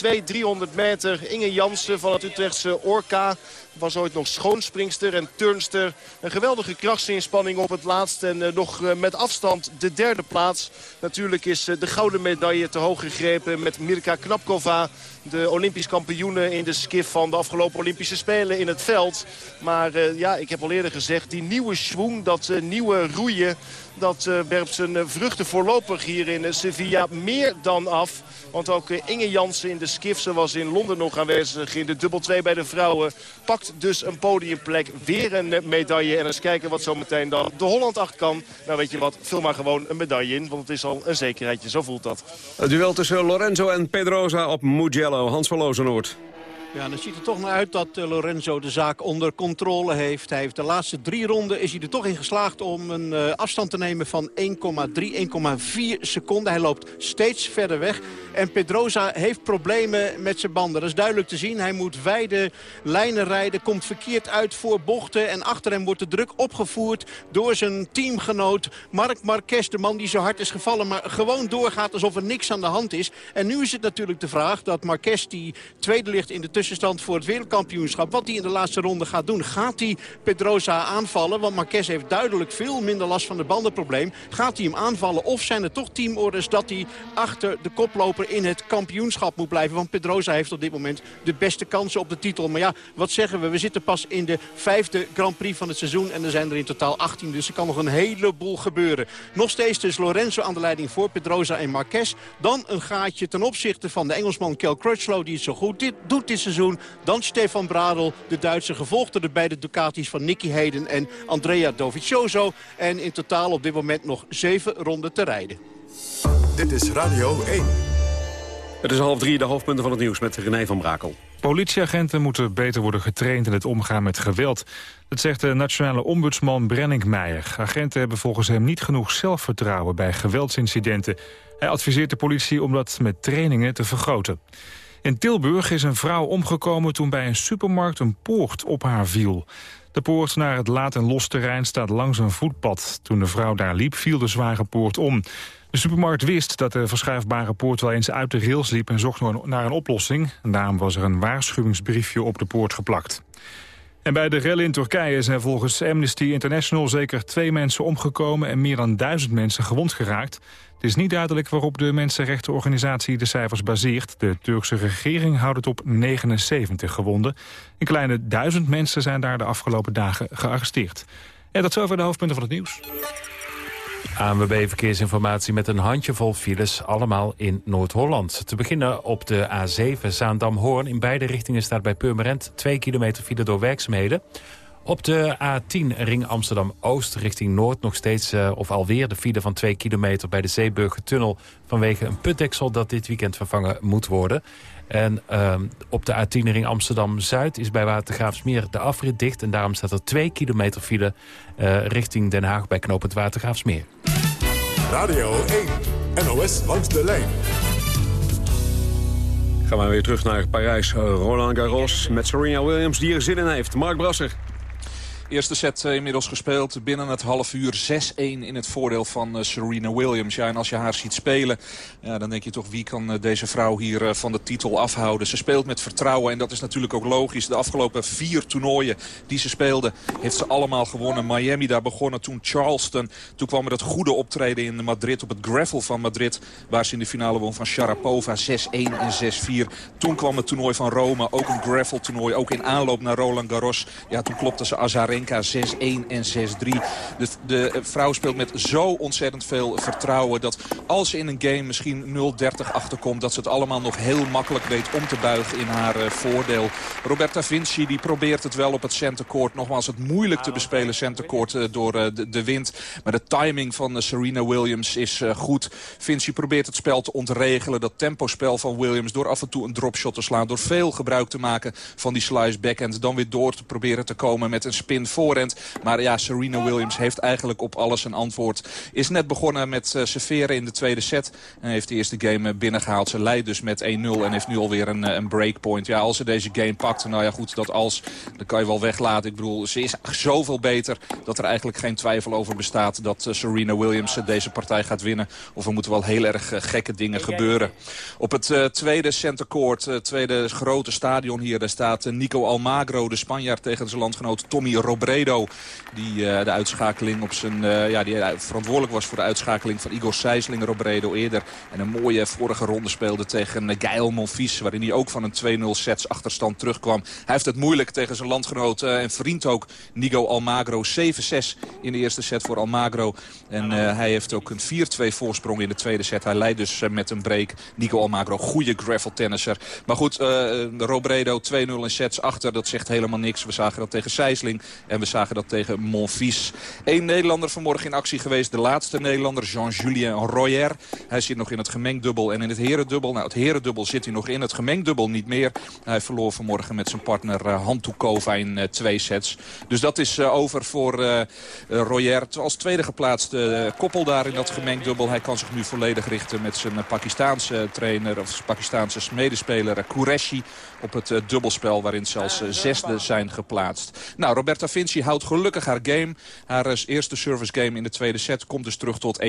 [SPEAKER 15] 200-300 meter. Inge Jansen van het Utrechtse Orca was ooit nog schoonspringster en turnster. Een geweldige krachtsinspanning op het laatst. En uh, nog uh, met afstand de derde plaats. Natuurlijk is de gouden medaille te hoog gegrepen met Mirka Knapkova. De Olympisch kampioene in de skif van de afgelopen Olympische Spelen in het veld. Maar ja, ik heb al eerder gezegd, die nieuwe schwung, dat uh, nieuwe roeien... dat uh, werpt zijn uh, vruchten voorlopig hier in Sevilla meer dan af. Want ook Inge Jansen in de skiff, was in Londen nog aanwezig... in de dubbel 2 bij de vrouwen, pakt dus een podiumplek. Weer een medaille. En eens kijken wat zometeen dan de Holland 8 kan. Nou weet je wat, vul maar gewoon een medaille in. Want het is al een zekerheidje, zo voelt dat.
[SPEAKER 11] Het duel tussen Lorenzo en Pedrosa op Mugello. Hans van Lozenoord.
[SPEAKER 14] Ja, dan ziet er toch naar uit dat uh, Lorenzo de zaak onder controle heeft. Hij heeft de laatste drie ronden is hij er toch in geslaagd om een uh, afstand te nemen van 1,3, 1,4 seconden. Hij loopt steeds verder weg. En Pedrosa heeft problemen met zijn banden. Dat is duidelijk te zien. Hij moet wijde lijnen rijden, komt verkeerd uit voor bochten. En achter hem wordt de druk opgevoerd door zijn teamgenoot Marc Marquez. De man die zo hard is gevallen, maar gewoon doorgaat alsof er niks aan de hand is. En nu is het natuurlijk de vraag dat Marquez, die tweede ligt in de tussenstand voor het wereldkampioenschap... wat hij in de laatste ronde gaat doen. Gaat hij Pedrosa aanvallen? Want Marquez heeft duidelijk veel minder last van het bandenprobleem. Gaat hij hem aanvallen of zijn er toch teamorders dat hij achter de koploper in het kampioenschap moet blijven? Want Pedrosa heeft op dit moment de beste kansen op de titel. Maar ja, wat zeggen we? We zitten pas in de vijfde Grand Prix van het seizoen en er zijn er in totaal 18. Dus er kan nog een heleboel gebeuren. Nog steeds dus Lorenzo aan de leiding voor Pedrosa en Marquez. Dan een gaatje ten opzichte van de Engelsman Kel Crutchlow die het zo goed dit, doet dit seizoen. Dan Stefan Bradel, de Duitse, gevolgd door de beide Ducatis van Nicky Hayden en Andrea Dovizioso. En in totaal op dit moment nog zeven ronden te rijden.
[SPEAKER 9] Dit is Radio 1.
[SPEAKER 11] Het is half drie, de hoofdpunten van het nieuws met René van Brakel.
[SPEAKER 18] Politieagenten moeten beter worden getraind in het omgaan met geweld. Dat zegt de nationale ombudsman Brennick Meijer. Agenten hebben volgens hem niet genoeg zelfvertrouwen bij geweldsincidenten. Hij adviseert de politie om dat met trainingen te vergroten. In Tilburg is een vrouw omgekomen toen bij een supermarkt een poort op haar viel. De poort naar het laat- en losterrein staat langs een voetpad. Toen de vrouw daar liep, viel de zware poort om. De supermarkt wist dat de verschuifbare poort wel eens uit de rails liep... en zocht naar een oplossing. Daarom was er een waarschuwingsbriefje op de poort geplakt. En bij de rellen in Turkije zijn volgens Amnesty International zeker twee mensen omgekomen... en meer dan duizend mensen gewond geraakt. Het is niet duidelijk waarop de mensenrechtenorganisatie de cijfers baseert. De Turkse regering houdt het op 79 gewonden. Een kleine duizend mensen zijn daar de afgelopen dagen gearresteerd. En dat zover de hoofdpunten van het nieuws.
[SPEAKER 2] ANWB Verkeersinformatie met een handjevol files, allemaal in Noord-Holland. Te beginnen op de A7 Zaandam-Hoorn. In beide richtingen staat bij Purmerend 2 kilometer file door werkzaamheden. Op de A10 Ring Amsterdam-Oost richting Noord nog steeds uh, of alweer de file van 2 kilometer bij de Zeeburgertunnel vanwege een putdeksel dat dit weekend vervangen moet worden. En uh, op de A10 Ring Amsterdam-Zuid is bij Watergraafsmeer de afrit dicht. En daarom staat er 2 kilometer file uh, richting Den Haag bij knooppunt Watergraafsmeer.
[SPEAKER 9] Radio 1, NOS langs de lijn.
[SPEAKER 11] Gaan we weer terug naar Parijs. Roland Garros met Serena Williams die er zin in heeft. Mark Brasser.
[SPEAKER 4] Eerste set uh, inmiddels gespeeld. Binnen het half uur 6-1 in het voordeel van uh, Serena Williams. Ja, en als je haar ziet spelen, ja, dan denk je toch wie kan uh, deze vrouw hier van de titel afhouden. Ze speelt met vertrouwen en dat is natuurlijk ook logisch. De afgelopen vier toernooien die ze speelde, heeft ze allemaal gewonnen. Miami daar begonnen, toen Charleston. Toen kwam er het goede optreden in Madrid op het gravel van Madrid. Waar ze in de finale won van Sharapova 6-1 en 6-4. Toen kwam het toernooi van Rome, ook een gravel toernooi. Ook in aanloop naar Roland Garros. Ja, toen klopte ze Azarenka 6-1 en 6-3. De, de vrouw speelt met zo ontzettend veel vertrouwen... dat als ze in een game misschien 0-30 achterkomt... dat ze het allemaal nog heel makkelijk weet om te buigen in haar uh, voordeel. Roberta Vinci die probeert het wel op het centercourt. Nogmaals, het moeilijk te bespelen centercourt uh, door de, de, wind. Maar de timing van Serena Williams is goed. Vinci probeert het spel te ontregelen. Dat tempospel van Williams door af en toe een dropshot te slaan. Door veel gebruik te maken van die slice backhand. Dan weer door te proberen te komen met een spin voorhand. Maar ja, Serena Williams heeft eigenlijk op alles een antwoord. Is net begonnen met uh, serveren in de tweede set. En heeft de eerste game binnengehaald. Ze leidt dus met 1-0 en heeft nu alweer een, een breakpoint. Ja, als ze deze game pakt, nou ja goed, dat als, dan kan je wel weglaten. Ik bedoel, ze is zoveel beter dat er eigenlijk geen twijfel over bestaat... dat Serena Williams deze partij gaat winnen. Of er moeten wel heel erg gekke dingen gebeuren. Op het tweede centercourt, tweede grote stadion hier... daar staat Nico Almagro, de Spanjaard tegen zijn landgenoot Tommy Robert Robredo. Die eh, de uitschakeling op zijn, eh, ja, die verantwoordelijk was voor de uitschakeling van Igor Sijsling Robredo eerder. En een mooie vorige ronde speelde tegen Gaël Monfils. Waarin hij ook van een 2-0 sets achterstand terugkwam. Hij heeft het moeilijk tegen zijn landgenoot en vriend ook Nigo Almagro. 7-6 in de eerste set voor Almagro. En hij heeft ook een 4-2 voorsprong in de tweede set. Hij leidt dus met een break. Nico Almagro, goede gravel tennisser. Maar goed, Robredo 2-0 in sets achter. Dat zegt helemaal niks. We zagen dat tegen Sijsling en we zagen dat tegen Monfils. Eén Nederlander vanmorgen in actie geweest. De laatste Nederlander, Jean-Julien Royer. Hij zit nog in het gemengdubbel en in het herendubbel. Nou, het herendubbel zit hij nog in. Het gemengdubbel niet meer. Hij verloor vanmorgen met zijn partner uh, Hantukova in uh, twee sets. Dus dat is uh, over voor uh, Royer. Als tweede geplaatste koppel daar in dat gemengdubbel. Hij kan zich nu volledig richten met zijn Pakistaanse trainer... of Pakistaanse medespeler Qureshi op het dubbelspel waarin zelfs uh, zesde zijn geplaatst. Nou, Roberta Vinci houdt gelukkig haar game. Haar uh, eerste service game in de tweede set komt dus terug tot 1-1.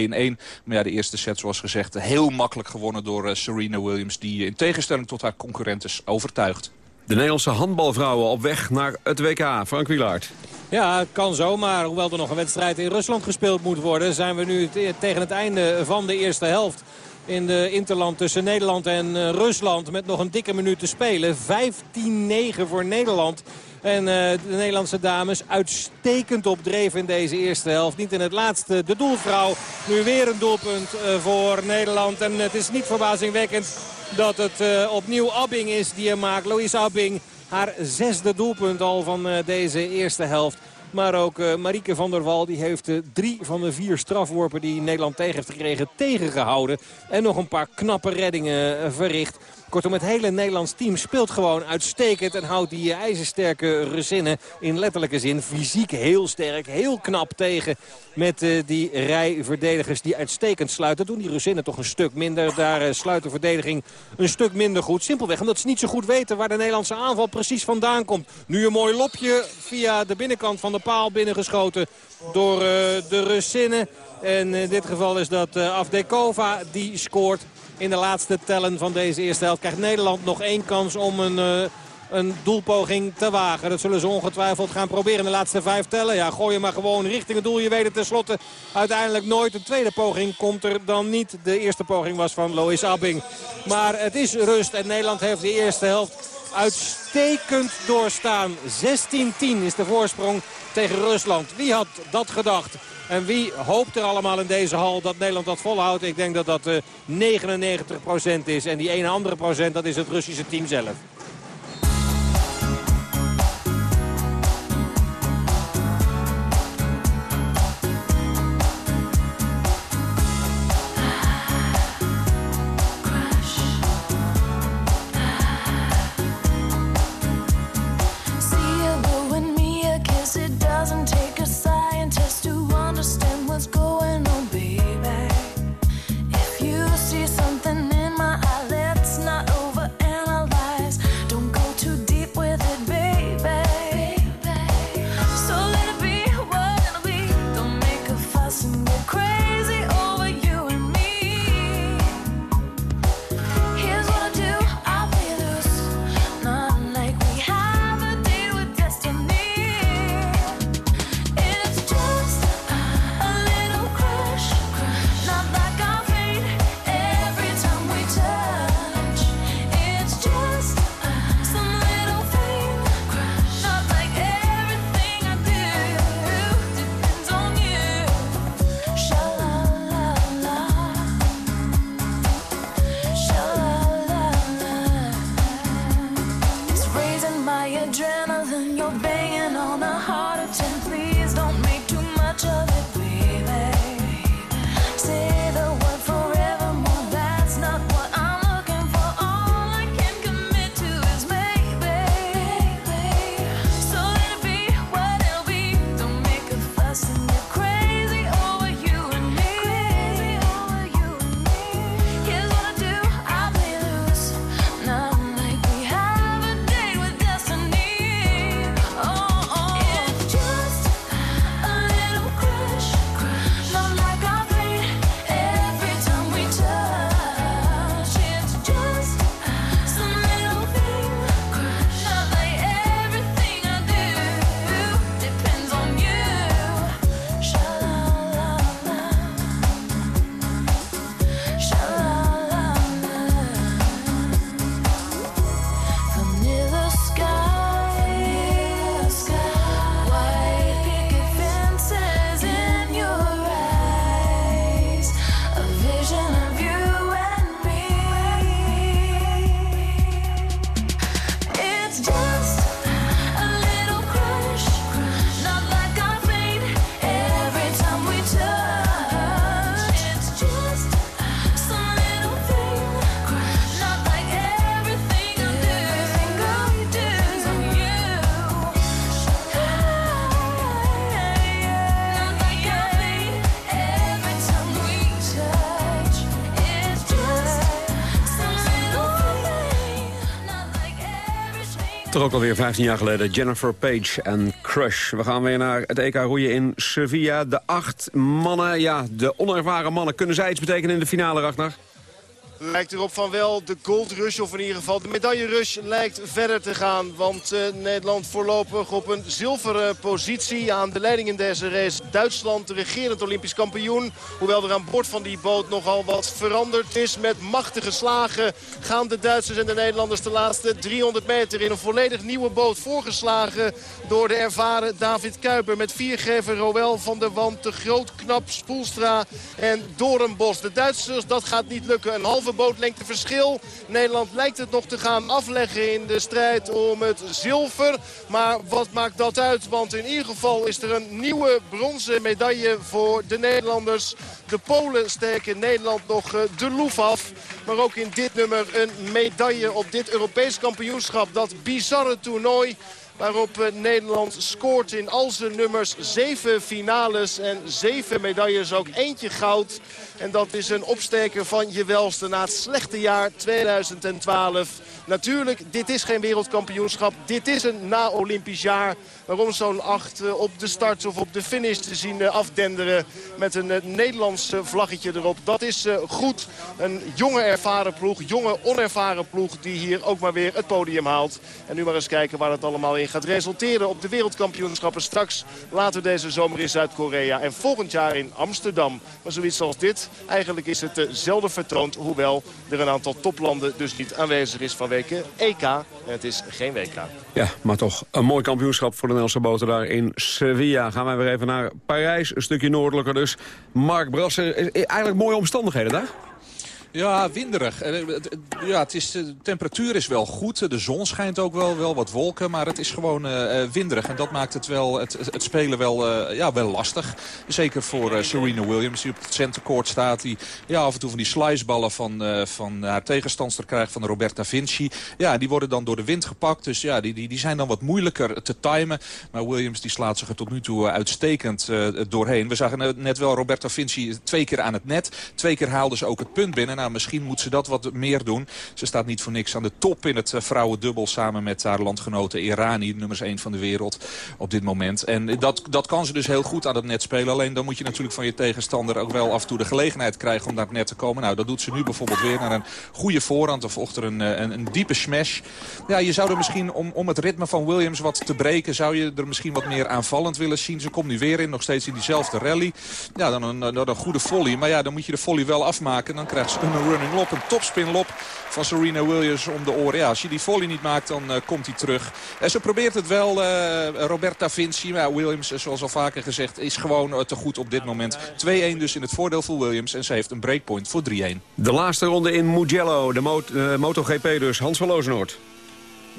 [SPEAKER 4] Maar ja, de eerste set, zoals gezegd, heel makkelijk gewonnen door Serena Williams... die in tegenstelling tot haar concurrentes overtuigt.
[SPEAKER 11] De Nederlandse handbalvrouwen op weg naar het WK. Frank Wielaert.
[SPEAKER 12] Ja, het kan zomaar. Hoewel er nog een wedstrijd in Rusland gespeeld moet worden... zijn we nu tegen het einde van de eerste helft in de interland tussen Nederland en Rusland. Met nog een dikke minuut te spelen. 15-9 voor Nederland. En uh, de Nederlandse dames uitstekend op dreef in deze eerste helft. Niet in het laatste. De doelvrouw. Nu weer een doelpunt uh, voor Nederland. En het is niet verbazingwekkend dat het uh, opnieuw Abbing is die hem maakt. Louise Abbing. Haar zesde doelpunt al van deze eerste helft. Maar ook Marieke van der Wal die heeft drie van de vier strafworpen die Nederland tegen heeft gekregen tegengehouden. En nog een paar knappe reddingen verricht. Kortom, het hele Nederlands team speelt gewoon uitstekend. En houdt die ijzersterke Russinnen in letterlijke zin fysiek heel sterk. Heel knap tegen met uh, die rij verdedigers die uitstekend sluiten. Doen die Russinnen toch een stuk minder. Daar uh, sluit de verdediging een stuk minder goed. Simpelweg omdat ze niet zo goed weten waar de Nederlandse aanval precies vandaan komt. Nu een mooi lopje via de binnenkant van de paal binnengeschoten door uh, de Russinnen. En in dit geval is dat Afdekova die scoort in de laatste tellen van deze eerste helft. Krijgt Nederland nog één kans om een, uh, een doelpoging te wagen. Dat zullen ze ongetwijfeld gaan proberen in de laatste vijf tellen. Ja, gooi je maar gewoon richting het doel. Je weet het tenslotte uiteindelijk nooit. Een tweede poging komt er dan niet. De eerste poging was van Lois Abbing. Maar het is rust en Nederland heeft de eerste helft uitstekend doorstaan. 16-10 is de voorsprong tegen Rusland. Wie had dat gedacht? En wie hoopt er allemaal in deze hal dat Nederland dat volhoudt? Ik denk dat dat uh, 99% is. En die ene andere procent, dat is het Russische team zelf.
[SPEAKER 11] Toch ook alweer 15 jaar geleden. Jennifer Page en Crush. We gaan weer naar het EK roeien in Sevilla. De acht mannen, ja, de onervaren mannen. Kunnen zij iets betekenen in de finale, Ragnar?
[SPEAKER 15] Lijkt erop van wel. De gold rush, of in ieder geval de medaille rush, lijkt verder te gaan. Want eh, Nederland voorlopig op een zilveren positie aan de leiding in deze race. Duitsland, de regerend Olympisch kampioen. Hoewel er aan boord van die boot nogal wat veranderd is. Met machtige slagen gaan de Duitsers en de Nederlanders de laatste 300 meter in een volledig nieuwe boot voorgeslagen. Door de ervaren David Kuiper met viergever Roel van der Wand. De groot knap Spoelstra en Doornbos. De Duitsers, dat gaat niet lukken. Een halve bootlengte verschil. Nederland lijkt het nog te gaan afleggen in de strijd om het zilver. Maar wat maakt dat uit? Want in ieder geval is er een nieuwe bronzen medaille voor de Nederlanders. De Polen steken Nederland nog eh, de loef af. Maar ook in dit nummer een medaille op dit Europees kampioenschap. Dat bizarre toernooi Waarop eh, Nederland scoort in al zijn nummers zeven finales en zeven medailles. Ook eentje goud. En dat is een opsteker van je welste na het slechte jaar 2012. Natuurlijk, dit is geen wereldkampioenschap. Dit is een na-Olympisch jaar. Waarom zo'n acht eh, op de start of op de finish te zien eh, afdenderen. Met een eh, Nederlands vlaggetje erop. Dat is goed. Een jonge ervaren ploeg. Jonge onervaren ploeg die hier ook maar weer het podium haalt. En nu maar eens kijken waar het allemaal in gaat resulteren. Op de wereldkampioenschappen straks later deze zomer in Zuid-Korea. En volgend jaar in Amsterdam. Maar zoiets als dit, eigenlijk is het zelden vertoond. Hoewel er een aantal toplanden dus niet aanwezig is vanwege EK. En het is geen WK.
[SPEAKER 11] Ja, maar toch een mooi kampioenschap voor de Nederlandse boten daar in Sevilla. Gaan wij weer even naar Parijs, een stukje noordelijker dus. Mark Brasser, eigenlijk mooie omstandigheden daar.
[SPEAKER 4] Ja, winderig. Eh, Ja, het is, de temperatuur is wel goed. De zon schijnt ook wel, wel wat wolken. Maar het is gewoon eh, eh, winderig. En dat maakt het, wel, het, het spelen wel, eh, ja, wel lastig. Zeker voor eh, Serena Williams die op het centercourt staat. Die ja, af en toe van die sliceballen van, eh, van haar tegenstandster krijgt van Roberta Vinci. Ja, die worden dan door de wind gepakt. Dus ja, die, die, die zijn dan wat moeilijker te timen. Maar Williams die slaat zich er tot nu toe eh, uitstekend eh, doorheen. We zagen net wel Roberta Vinci twee keer aan het net. Twee keer haalde ze ook het punt binnen. Nou, misschien moet ze dat wat meer doen. Ze staat niet voor niks aan de top in het eh, vrouwendubbel... samen met haar landgenote Irani, nummers 1 van de wereld op dit moment. En dat, dat kan ze dus heel goed aan het net spelen. Alleen dan moet je natuurlijk van je tegenstander ook wel af en toe de gelegenheid krijgen... om naar het net te komen. Nou, dat doet ze nu bijvoorbeeld weer naar een goede voorhand... of achter een, eh, een, een diepe smash. Ja, je zou er misschien, om, om het ritme van Williams wat te breken... zou je er misschien wat meer aanvallend willen zien. Ze komt nu weer in, nog steeds in diezelfde rally. Ja, dan een, dan een goede volley. Maar ja, dan moet je de volley wel afmaken. Dan krijgt ze een running lop, een topspin lop van Serena Williams om de oren. Ja, als je die volley niet maakt, dan eh, komt hij terug. En ze probeert het wel, eh, Roberta Vinci. Maar Williams, eh, zoals al vaker gezegd, is gewoon eh, te goed op dit moment. 2-1 dus in het voordeel voor Williams. En ze heeft een breakpoint voor 3-1.
[SPEAKER 11] De laatste ronde in Mugello, de mot- eh, MotoGP dus. Hans van Lozenoord.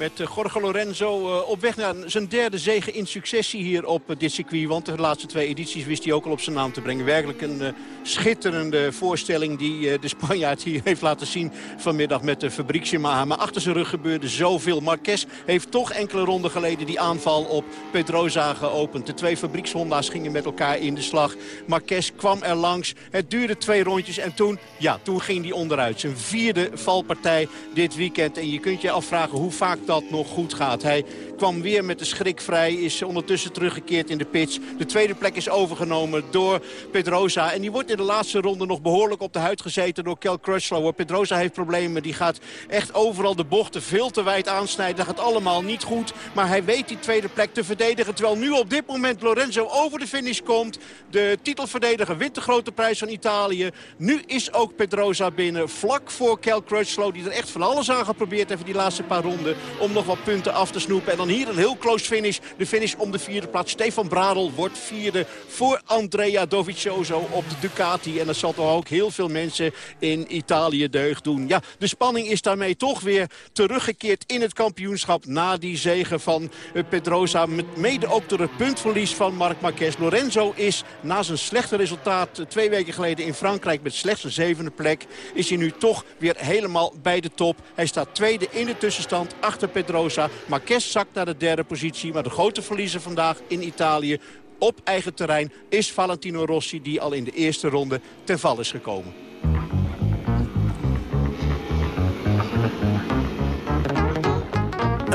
[SPEAKER 14] Met eh, Jorge Lorenzo eh, op weg naar zijn derde zege in successie hier op eh, dit circuit. Want de laatste twee edities wist hij ook al op zijn naam te brengen. Werkelijk een eh, schitterende voorstelling die eh, de Spanjaard hier heeft laten zien vanmiddag met de fabriek. Maar achter zijn rug gebeurde zoveel. Marquez heeft toch enkele ronden geleden die aanval op Pedrosa geopend. De twee fabriekshonda's gingen met elkaar in de slag. Marquez kwam er langs. Het duurde twee rondjes en toen, ja, toen ging hij onderuit. Zijn vierde valpartij dit weekend. En je kunt je afvragen hoe vaak dat nog goed gaat. Hij kwam weer met de schrik vrij. Is ondertussen teruggekeerd in de pitch. De tweede plek is overgenomen door Pedrosa. En die wordt in de laatste ronde nog behoorlijk op de huid gezeten door Kel Crutchlow. Pedrosa heeft problemen. Die gaat echt overal de bochten veel te wijd aansnijden. Dat gaat allemaal niet goed. Maar hij weet die tweede plek te verdedigen. Terwijl nu op dit moment Lorenzo over de finish komt. De titelverdediger wint de grote prijs van Italië. Nu is ook Pedrosa binnen. Vlak voor Kel Crutchlow. Die er echt van alles aan geprobeerd heeft die laatste paar ronden. Om nog wat punten af te snoepen. En dan hier een heel close finish. De finish om de vierde plaats. Stefan Bradel wordt vierde voor Andrea Dovizioso op de Ducati. En dat zal toch ook heel veel mensen in Italië deugd doen. Ja, de spanning is daarmee toch weer teruggekeerd in het kampioenschap. Na die zegen van eh, Pedrosa. Met mede ook door het puntverlies van Marc Marquez. Lorenzo is na zijn slechte resultaat eh, twee weken geleden in Frankrijk... met slechts een zevende plek, is hij nu toch weer helemaal bij de top. Hij staat tweede in de tussenstand achter Pedrosa. Marquez zakt naar de derde positie. Maar de grote verliezer vandaag in Italië op eigen terrein is Valentino Rossi... die al in de eerste ronde ten val is gekomen.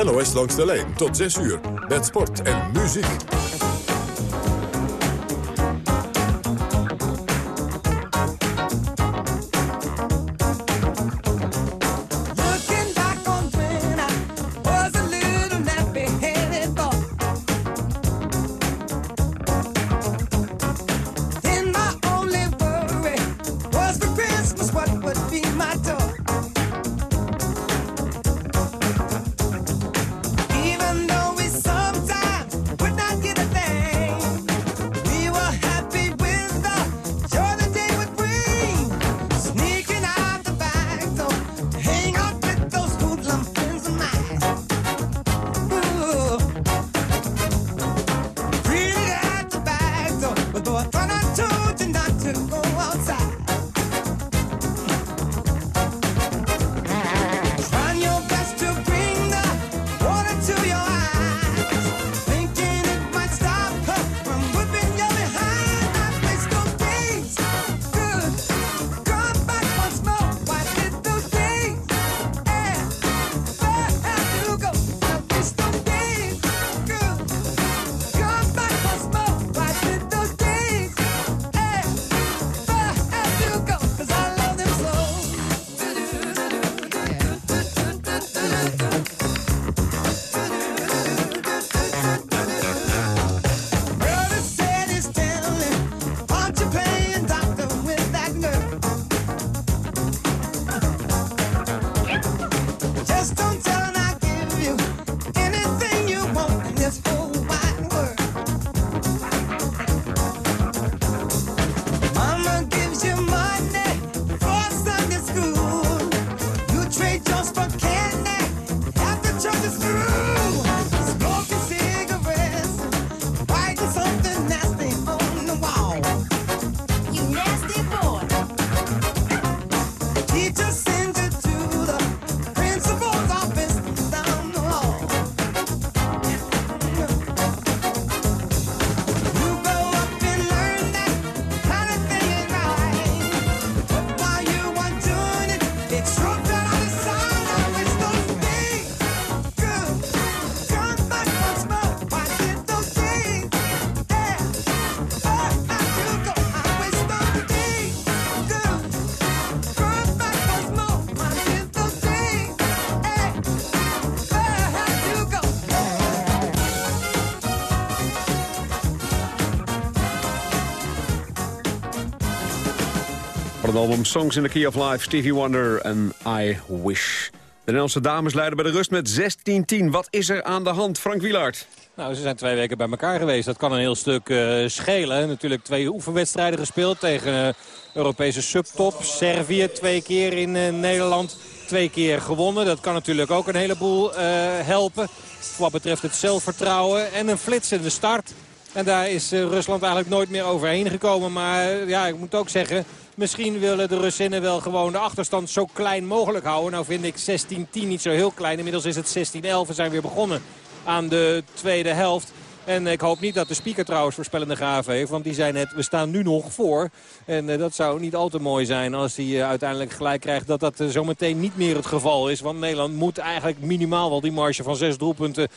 [SPEAKER 10] NOS langs de lijn tot 6 uur. Met sport en muziek.
[SPEAKER 11] Album Songs in the Key of Life, Stevie Wonder en I Wish. De Nederlandse dames leiden bij de rust met 16-10. Wat is er aan de hand, Frank Wielaert?
[SPEAKER 12] Nou, ze zijn twee weken bij elkaar geweest. Dat kan een heel stuk eh, schelen. Natuurlijk twee oefenwedstrijden gespeeld tegen eh, Europese subtop. Servië twee keer in eh, Nederland. Twee keer gewonnen. Dat kan natuurlijk ook een heleboel helpen. Wat betreft het zelfvertrouwen. En een flitsende start. En daar is Rusland eigenlijk nooit meer overheen gekomen. Maar ja, ik moet ook zeggen... Misschien willen de Russinnen wel gewoon de achterstand zo klein mogelijk houden. Nou vind ik 16-10 niet zo heel klein. Inmiddels is het 16-11. We zijn weer begonnen aan de tweede helft. En ik hoop niet dat de speaker trouwens voorspellende gaven heeft. Want die zei net, we staan nu nog voor. En eh, dat zou niet al te mooi zijn als hij eh, uiteindelijk gelijk krijgt... dat dat eh, zometeen niet meer het geval is. Want Nederland moet eigenlijk minimaal wel die marge van zes doelpunten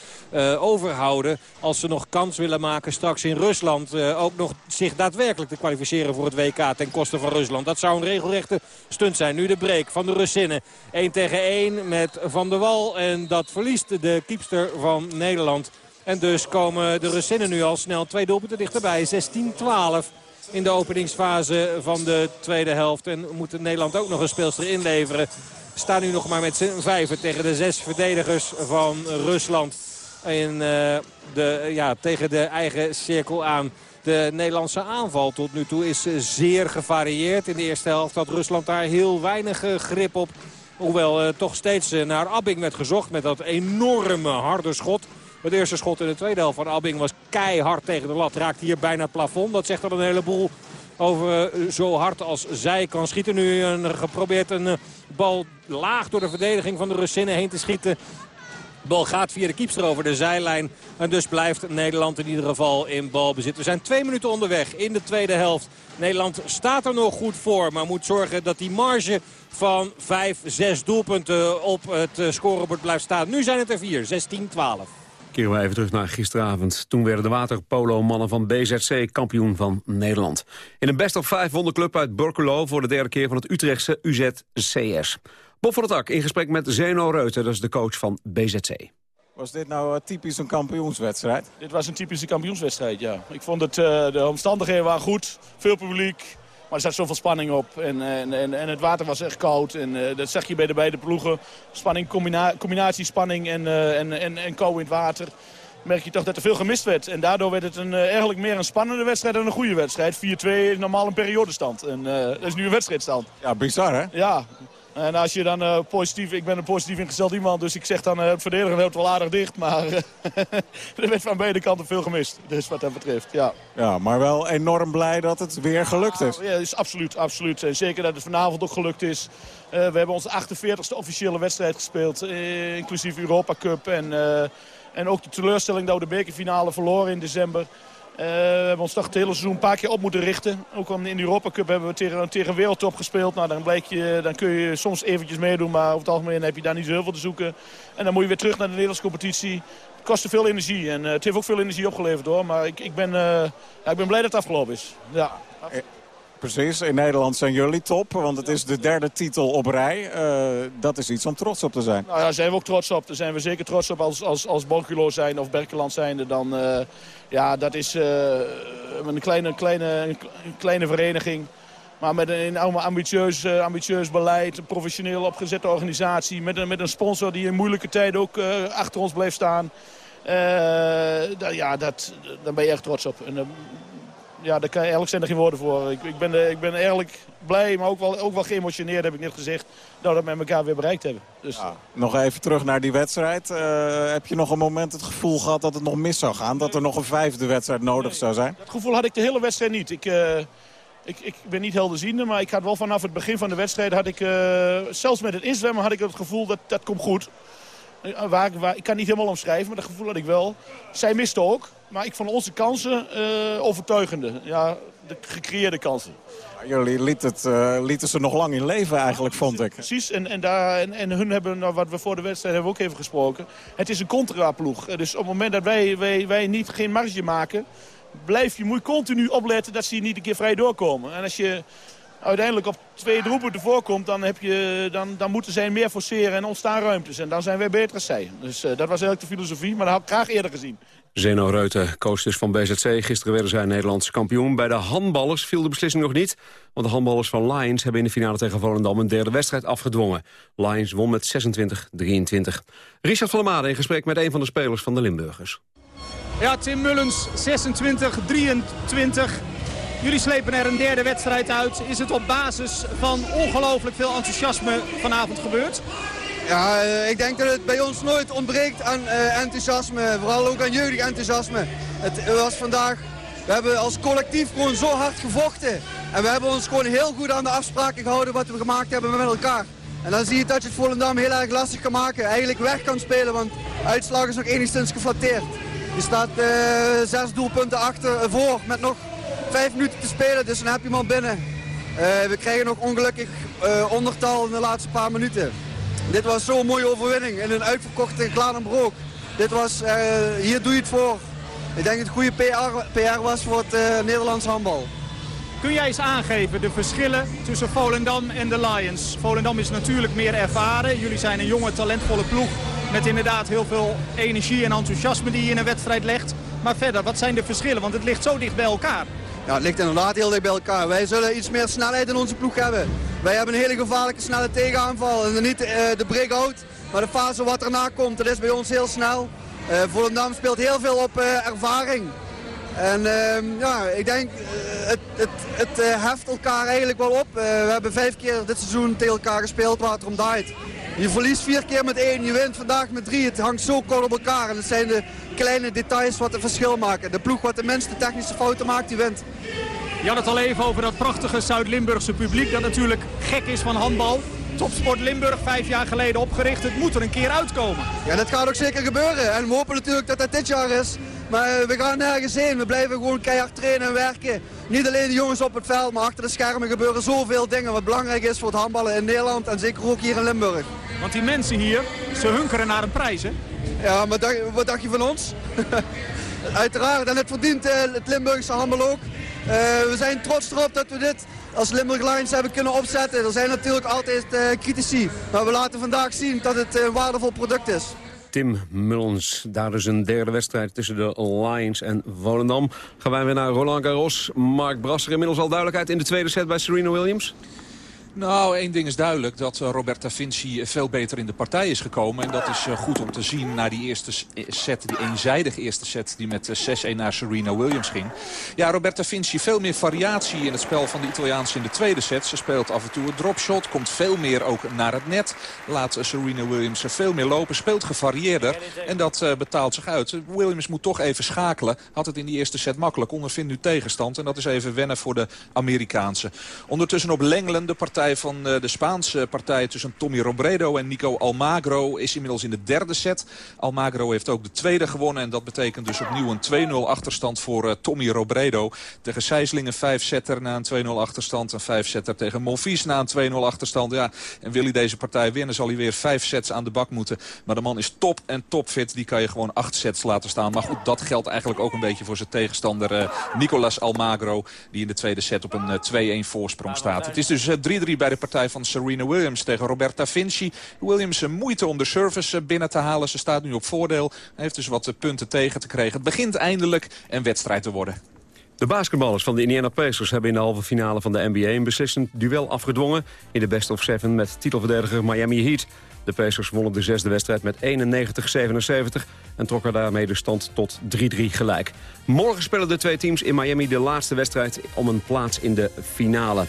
[SPEAKER 12] overhouden. Als ze nog kans willen maken straks in Rusland... ook nog zich daadwerkelijk te kwalificeren voor het WK ten koste van Rusland. Dat zou een regelrechte stunt zijn. Nu de break van de Russinnen. 1 tegen 1 met Van der Wal. En dat verliest de kiepster van Nederland. En dus komen de Russinnen nu al snel twee doelpunten dichterbij. 16-12 in de openingsfase van de tweede helft. En moet Nederland ook nog een speelster inleveren. Staan nu nog maar met z'n vijven tegen de zes verdedigers van Rusland. In, eh, de, ja, tegen de eigen cirkel aan. De Nederlandse aanval tot nu toe is zeer gevarieerd. In de eerste helft had Rusland daar heel weinig eh, grip op. Hoewel eh, toch steeds naar Abbing werd gezocht met dat enorme harde schot. Het eerste schot in de tweede helft van Abbing was keihard tegen de lat. Raakt hier bijna het plafond. Dat zegt al een heleboel over eh, zo hard als zij kan schieten. Nu een, geprobeerd een eh, bal laag door de verdediging van de Russinnen heen te schieten. bal gaat via de kiepster over de zijlijn. En dus blijft Nederland in ieder geval in balbezit. We zijn twee minuten onderweg in de tweede helft. Nederland staat er nog goed voor. Maar moet zorgen dat die marge van 5, 6 doelpunten op het eh, scorebord blijft staan. Nu zijn het er 4, 16, 12.
[SPEAKER 11] Keren we even terug naar gisteravond. Toen werden de waterpolo-mannen van BZC kampioen van Nederland. In een best of 500 club uit Borculo voor de derde keer van het Utrechtse UZCS. Bob van der Tak in gesprek met Zeno Reuter, dat is de coach van BZC.
[SPEAKER 19] Was dit nou eh, typisch een kampioenswedstrijd?
[SPEAKER 20] Dit was een typische kampioenswedstrijd, ja. Ik vond het, eh, de omstandigheden waren goed, veel publiek. Maar er zat zoveel spanning op en, en, en, en het water was echt koud. En eh, dat zag je bij de beide ploegen. Spanning, combina combinatie spanning en, eh, en, en, en kou in het water. Merk je toch dat er veel gemist werd. En daardoor werd het een, eh, eigenlijk meer een spannende wedstrijd dan een goede wedstrijd. 4-2 is normaal een periodestand. En dat is nu een wedstrijdstand.
[SPEAKER 19] Ja, bizar hè?
[SPEAKER 20] Ja. En als je dan eh, positief... Ik ben een positief ingesteld iemand, dus ik zeg dan... eh, het verdedigen houdt wel aardig dicht, maar eh, er werd van beide kanten veel gemist. Dus wat dat betreft, ja.
[SPEAKER 19] Ja, maar wel enorm blij dat het weer gelukt is.
[SPEAKER 20] Ja, is absoluut, absoluut. En zeker dat het vanavond ook gelukt is. We hebben onze 48e officiële wedstrijd gespeeld, inclusief Europa Cup. En, en ook de teleurstelling dat we de bekerfinale verloren in december. Eh, we hebben ons toch het hele seizoen een paar keer op moeten richten. Ook in de Europa Cup hebben we tegen, tegen wereldtop gespeeld. Nou, dan, blijkt je, dan kun je soms eventjes meedoen, maar over het algemeen heb je daar niet zo heel veel te zoeken. En dan moet je weer terug naar de Nederlandse competitie. Het kostte veel energie en eh, het heeft ook veel energie opgeleverd hoor. Maar ik, ik, ben, eh, ja, ik ben blij dat het afgelopen is. Ja.
[SPEAKER 19] Precies, in Nederland zijn jullie top, want het is de derde titel op rij. Eh, dat is iets om trots op te zijn.
[SPEAKER 20] Nou ja, daar zijn we ook trots op. Daar zijn we zeker trots op als, als, als Borculo zijn of Berkeland zijnde. Dan, eh, ja, dat is eh, een, kleine, kleine, kleine vereniging. Maar met een ambitieus, ambitieus beleid, een professioneel opgezette organisatie. Met een, met een sponsor die in moeilijke tijden ook achter ons bleef staan. Ja, dat, daar ben je echt trots op. ja, daar kan, eigenlijk zijn er geen woorden voor. Ik, ik, ben, eh, ik ben eigenlijk blij, maar ook wel, ook wel geëmotioneerd, heb ik net gezegd, dat we met elkaar weer bereikt hebben. Dus,
[SPEAKER 19] Nog even terug naar die wedstrijd. Eh, heb je nog een moment het gevoel gehad dat het nog mis zou gaan? Dat er nog een vijfde wedstrijd nodig zou zijn?
[SPEAKER 20] Dat gevoel had ik de hele wedstrijd niet. Ik, eh, ik, ik ben niet helderziende, maar ik had wel vanaf het begin van de wedstrijd... Had ik, zelfs met het inzwemmen had ik het gevoel dat dat komt goed. Eh, waar, waar, ik kan niet helemaal omschrijven, maar dat gevoel had ik wel. Zij misten ook, maar ik vond onze kansen eh, overtuigende. Ja, de gecreëerde kansen.
[SPEAKER 19] Jullie liet het, eh, lieten ze nog lang in leven eigenlijk, vond ik.
[SPEAKER 20] Precies, en, en, daar, en, en hun hebben, nou, wat we voor de wedstrijd hebben ook even gesproken... het is een contra-ploeg. Eh, Dus op het moment dat wij, wij, wij niet, geen marge maken... blijf je, moet je continu opletten dat ze hier niet een keer vrij doorkomen. En als je uiteindelijk op twee doelpunten voorkomt... Dan, heb je, dan, dan moeten zij meer forceren en ontstaan ruimtes. En dan zijn wij beter als zij. Dus eh, dat was eigenlijk de filosofie, maar dat had ik graag eerder gezien.
[SPEAKER 11] Zeno Reuten, coach dus van BZC. Gisteren werden zij Nederlands kampioen. Bij de handballers viel de beslissing nog niet. Want de handballers van Lions hebben in de finale tegen Volendam... een derde wedstrijd afgedwongen. Lions won met 26-23. Richard van der Made in gesprek met een van de spelers van de Limburgers.
[SPEAKER 21] Ja, Tim Mullens, 26, 23. Jullie slepen er een derde wedstrijd uit. Is het op basis van ongelooflijk veel enthousiasme vanavond gebeurd?
[SPEAKER 22] Ja, eh, ik denk dat het bij ons nooit ontbreekt aan eh, enthousiasme. Vooral ook aan jeugdig enthousiasme. Het was vandaag... We hebben als collectief gewoon zo hard gevochten. En we hebben ons gewoon heel goed aan de afspraken gehouden wat we gemaakt hebben met elkaar. En dan zie je dat je het Volendam heel erg lastig kan maken. Eigenlijk weg kan spelen, want uitslag is nog enigszins geflatteerd. Je staat eh, zes doelpunten achter voor met nog vijf minuten te spelen, dus dan heb je hem al binnen. Eh, we krijgen nog ongelukkig eh, ondertal in de laatste paar minuten. Dit was zo'n mooie overwinning in een uitverkochte Gladenbroek. Dit was, eh, hier doe je het voor. Ik denk dat het goede PR, PR was voor het Nederlands handbal.
[SPEAKER 21] Kun jij eens aangeven de verschillen tussen Volendam en de Lions? Volendam is natuurlijk meer ervaren. Jullie zijn een jonge, talentvolle ploeg met inderdaad heel veel energie en enthousiasme die je in een wedstrijd legt. Maar verder, wat zijn de verschillen? Want het ligt zo dicht bij elkaar.
[SPEAKER 22] Ja, het ligt inderdaad heel dicht bij elkaar. Wij zullen iets meer snelheid in onze ploeg hebben. Wij hebben een hele gevaarlijke snelle tegenaanval. En niet eh, de break-out, maar de fase wat erna komt. Dat is bij ons heel snel. Eh Volendam speelt heel veel op eh, ervaring. En ehm, ja, ik denk, het, het, het heft elkaar eigenlijk wel op. We hebben vijf keer dit seizoen tegen elkaar gespeeld waar het om draait. Je verliest vier keer met één, je wint vandaag met drie. Het hangt zo kort op elkaar en het zijn de kleine details wat het verschil maken. De ploeg wat de minste technische fouten maakt, die wint.
[SPEAKER 21] Je had het al even over dat prachtige Zuid-Limburgse publiek dat natuurlijk gek is van handbal. Topsport Limburg, vijf jaar geleden opgericht. Het moet er een keer uitkomen.
[SPEAKER 22] Ja, dat gaat ook zeker gebeuren. En we hopen natuurlijk dat dat dit jaar is. Maar eh, we gaan nergens heen. We blijven gewoon keihard trainen en werken. Niet alleen de jongens op het veld, maar achter de schermen gebeuren zoveel dingen... wat belangrijk is voor het handballen in Nederland en zeker ook hier in Limburg.
[SPEAKER 21] Want die mensen hier, ze hunkeren naar een prijs, hè?
[SPEAKER 22] Ja, maar dacht- wat dacht je van ons? Uiteraard, en het verdient eh, het Limburgse handbal ook. Eh, we zijn trots erop dat we dit als Limburg Lions hebben kunnen opzetten. Er zijn natuurlijk altijd eh, critici, maar we laten vandaag zien dat het eh, een waardevol product is.
[SPEAKER 11] Tim Mullens, daar is een derde wedstrijd tussen de Lions en Volendam. Gaan wij weer naar Roland Garros. Mark Brasser, inmiddels al duidelijkheid in de tweede set bij Serena Williams?
[SPEAKER 4] Nou, één ding is duidelijk. Dat eh, Roberta Vinci veel beter in de partij is gekomen. En dat is eh, goed om te zien na die eerste eh, set. Die eenzijdige eerste set die met eh, 6-1 naar Serena Williams ging. Ja, Roberta Vinci veel meer variatie in het spel van de Italiaanse in de tweede set. Ze speelt af en toe een dropshot. Komt veel meer ook naar het net. Laat Serena Williams veel meer lopen. Speelt gevarieerder. En dat betaalt zich uit. Williams moet toch even schakelen. Had het in die eerste set makkelijk. Ondervindt nu tegenstand. En dat is even wennen voor de Amerikaanse. Ondertussen op Lenglen de partij van eh, de Spaanse partij tussen Tommy Robredo en Nico Almagro is inmiddels in de derde set. Almagro heeft ook de tweede gewonnen en dat betekent dus opnieuw een 2-0 achterstand voor eh, Tommy Robredo. Tegen Sijsling een 5-setter na een 2-0 achterstand. Een 5-setter tegen Monfils na een 2-0 achterstand. Ja, en wil hij deze partij winnen zal hij weer 5 sets aan de bak moeten. Maar de man is top en topfit. Die kan je gewoon 8 sets laten staan. Maar goed, dat geldt eigenlijk ook een beetje voor zijn tegenstander eh, Nicolas Almagro. Die in de tweede set op een eh, 2-1 voorsprong staat. Het is dus eh, 3-3 bij de partij van Serena Williams tegen Roberta Vinci. Williams moeite om de service eh, binnen te halen. Ze staat nu op voordeel. Heeft dus wat eh, punten tegen te krijgen. Het begint eindelijk een wedstrijd te worden.
[SPEAKER 11] De basketballers van de Indiana Pacers hebben in de halve finale van de NBA... een beslissend duel afgedwongen in de best of seven met titelverdediger Miami Heat. De Pacers wonnen de zesde wedstrijd met 91-77 en trokken daarmee de stand tot 3-3 gelijk. Morgen spelen de twee teams in Miami de laatste wedstrijd om een plaats in de finale.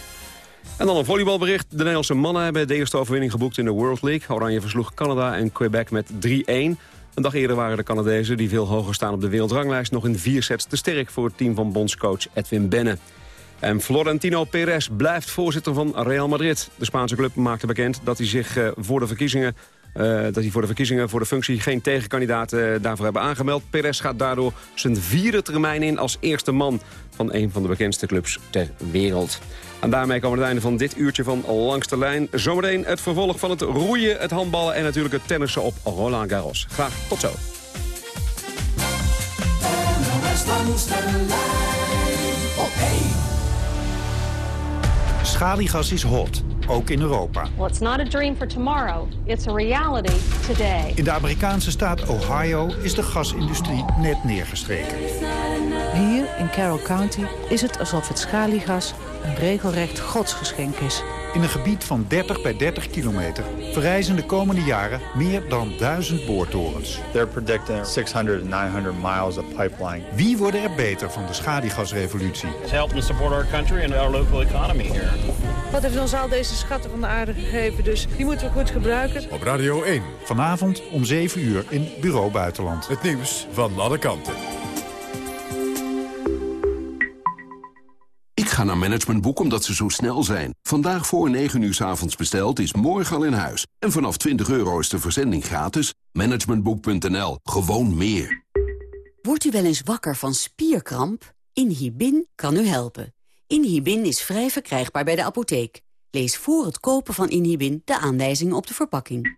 [SPEAKER 11] En dan een volleybalbericht. De Nederlandse mannen hebben de eerste overwinning geboekt in de World League. Oranje versloeg Canada en Quebec met 3-1. Een dag eerder waren de Canadezen, die veel hoger staan op de wereldranglijst... nog in vier sets te sterk voor het team van bondscoach Edwin Benne. En Florentino Perez blijft voorzitter van Real Madrid. De Spaanse club maakte bekend dat hij zich eh, voor de verkiezingen... eh, dat hij voor de verkiezingen voor de functie geen tegenkandidaat eh, daarvoor hebben aangemeld. Perez gaat daardoor zijn vierde termijn in als eerste man van een van de bekendste clubs ter wereld. En daarmee komen we het einde van dit uurtje van Langs de Lijn. Zometeen het vervolg van het roeien, het handballen en natuurlijk het tennissen op Roland Garros. Graag tot zo.
[SPEAKER 9] NOS langs de lijn op 1.
[SPEAKER 23] Schaliegas is hot, ook in Europa.
[SPEAKER 24] Well, it's not a dream for tomorrow. It's a reality today.
[SPEAKER 23] In de Amerikaanse staat Ohio is de gasindustrie net neergestreken.
[SPEAKER 25] Hier in Carroll County is het alsof het schaliegas een regelrecht godsgeschenk is.
[SPEAKER 23] In een gebied van 30 bij 30 kilometer verrijzen de komende jaren meer dan duizend boortorens.
[SPEAKER 26] They're predicting 600 to 900 miles of pipeline.
[SPEAKER 23] Wie worden er beter van de schaliegasrevolutie?
[SPEAKER 27] It's helping support our country and our local economy here.
[SPEAKER 25] Wat heeft ons al deze schatten van de aarde gegeven, dus die moeten we goed gebruiken.
[SPEAKER 10] Op Radio 1.
[SPEAKER 23] Vanavond om 7 uur in Bureau Buitenland.
[SPEAKER 10] Het nieuws van alle kanten.
[SPEAKER 28] Ik ga naar Managementboek omdat ze zo snel zijn. Vandaag voor 9 uur 's avonds besteld is morgen al in huis. En vanaf 20 euro is de verzending gratis. Managementboek.nl. Gewoon meer.
[SPEAKER 29] Wordt u wel eens wakker van spierkramp? Inhibin kan u helpen. Inhibin is vrij verkrijgbaar bij de apotheek. Lees voor het kopen van Inhibin de aanwijzingen op de verpakking.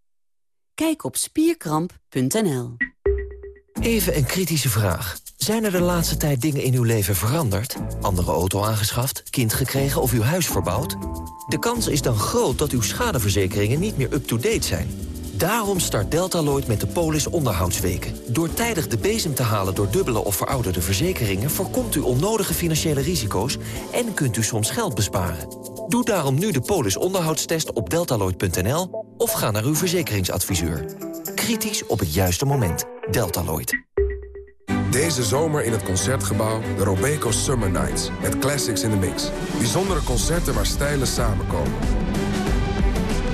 [SPEAKER 29] Kijk op spierkramp.nl.
[SPEAKER 30] Even een kritische vraag. Zijn er de laatste tijd dingen in uw leven veranderd? Andere auto aangeschaft, kind gekregen of uw huis verbouwd? De kans is dan groot dat uw schadeverzekeringen niet meer up-to-date zijn. Daarom start Deltaloid met de Polis onderhoudsweken. Door tijdig de bezem te halen door dubbele of verouderde verzekeringen... voorkomt u onnodige financiële risico's en kunt u soms geld besparen. Doe daarom nu de polis onderhoudstest op deltaloid.nl of ga naar uw verzekeringsadviseur. Kritisch op het juiste moment. Deltaloid.
[SPEAKER 31] Deze zomer in het Concertgebouw de Robeco Summer Nights. Met classics in the mix. Bijzondere concerten waar stijlen samenkomen.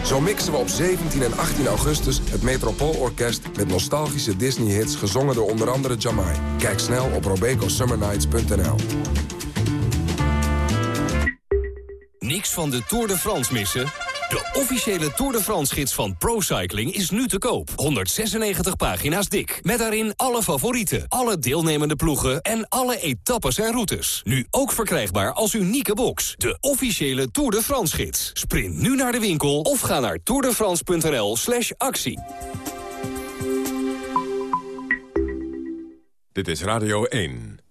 [SPEAKER 31] Zo mixen we op 17 en 18 augustus het Metropoolorkest... met nostalgische Disney-hits gezongen door onder andere Jamai. Kijk snel op robecosummernights.nl.
[SPEAKER 32] Niks van de Tour de France missen? De officiële Tour de France-gids van ProCycling is nu te koop. 196 pagina's dik. Met daarin alle favorieten, alle deelnemende ploegen... en alle etappes en routes. Nu ook verkrijgbaar als unieke box. De officiële Tour de France-gids. Sprint nu naar de winkel of ga naar tourdefrance.nl slash actie.
[SPEAKER 10] Dit is Radio 1.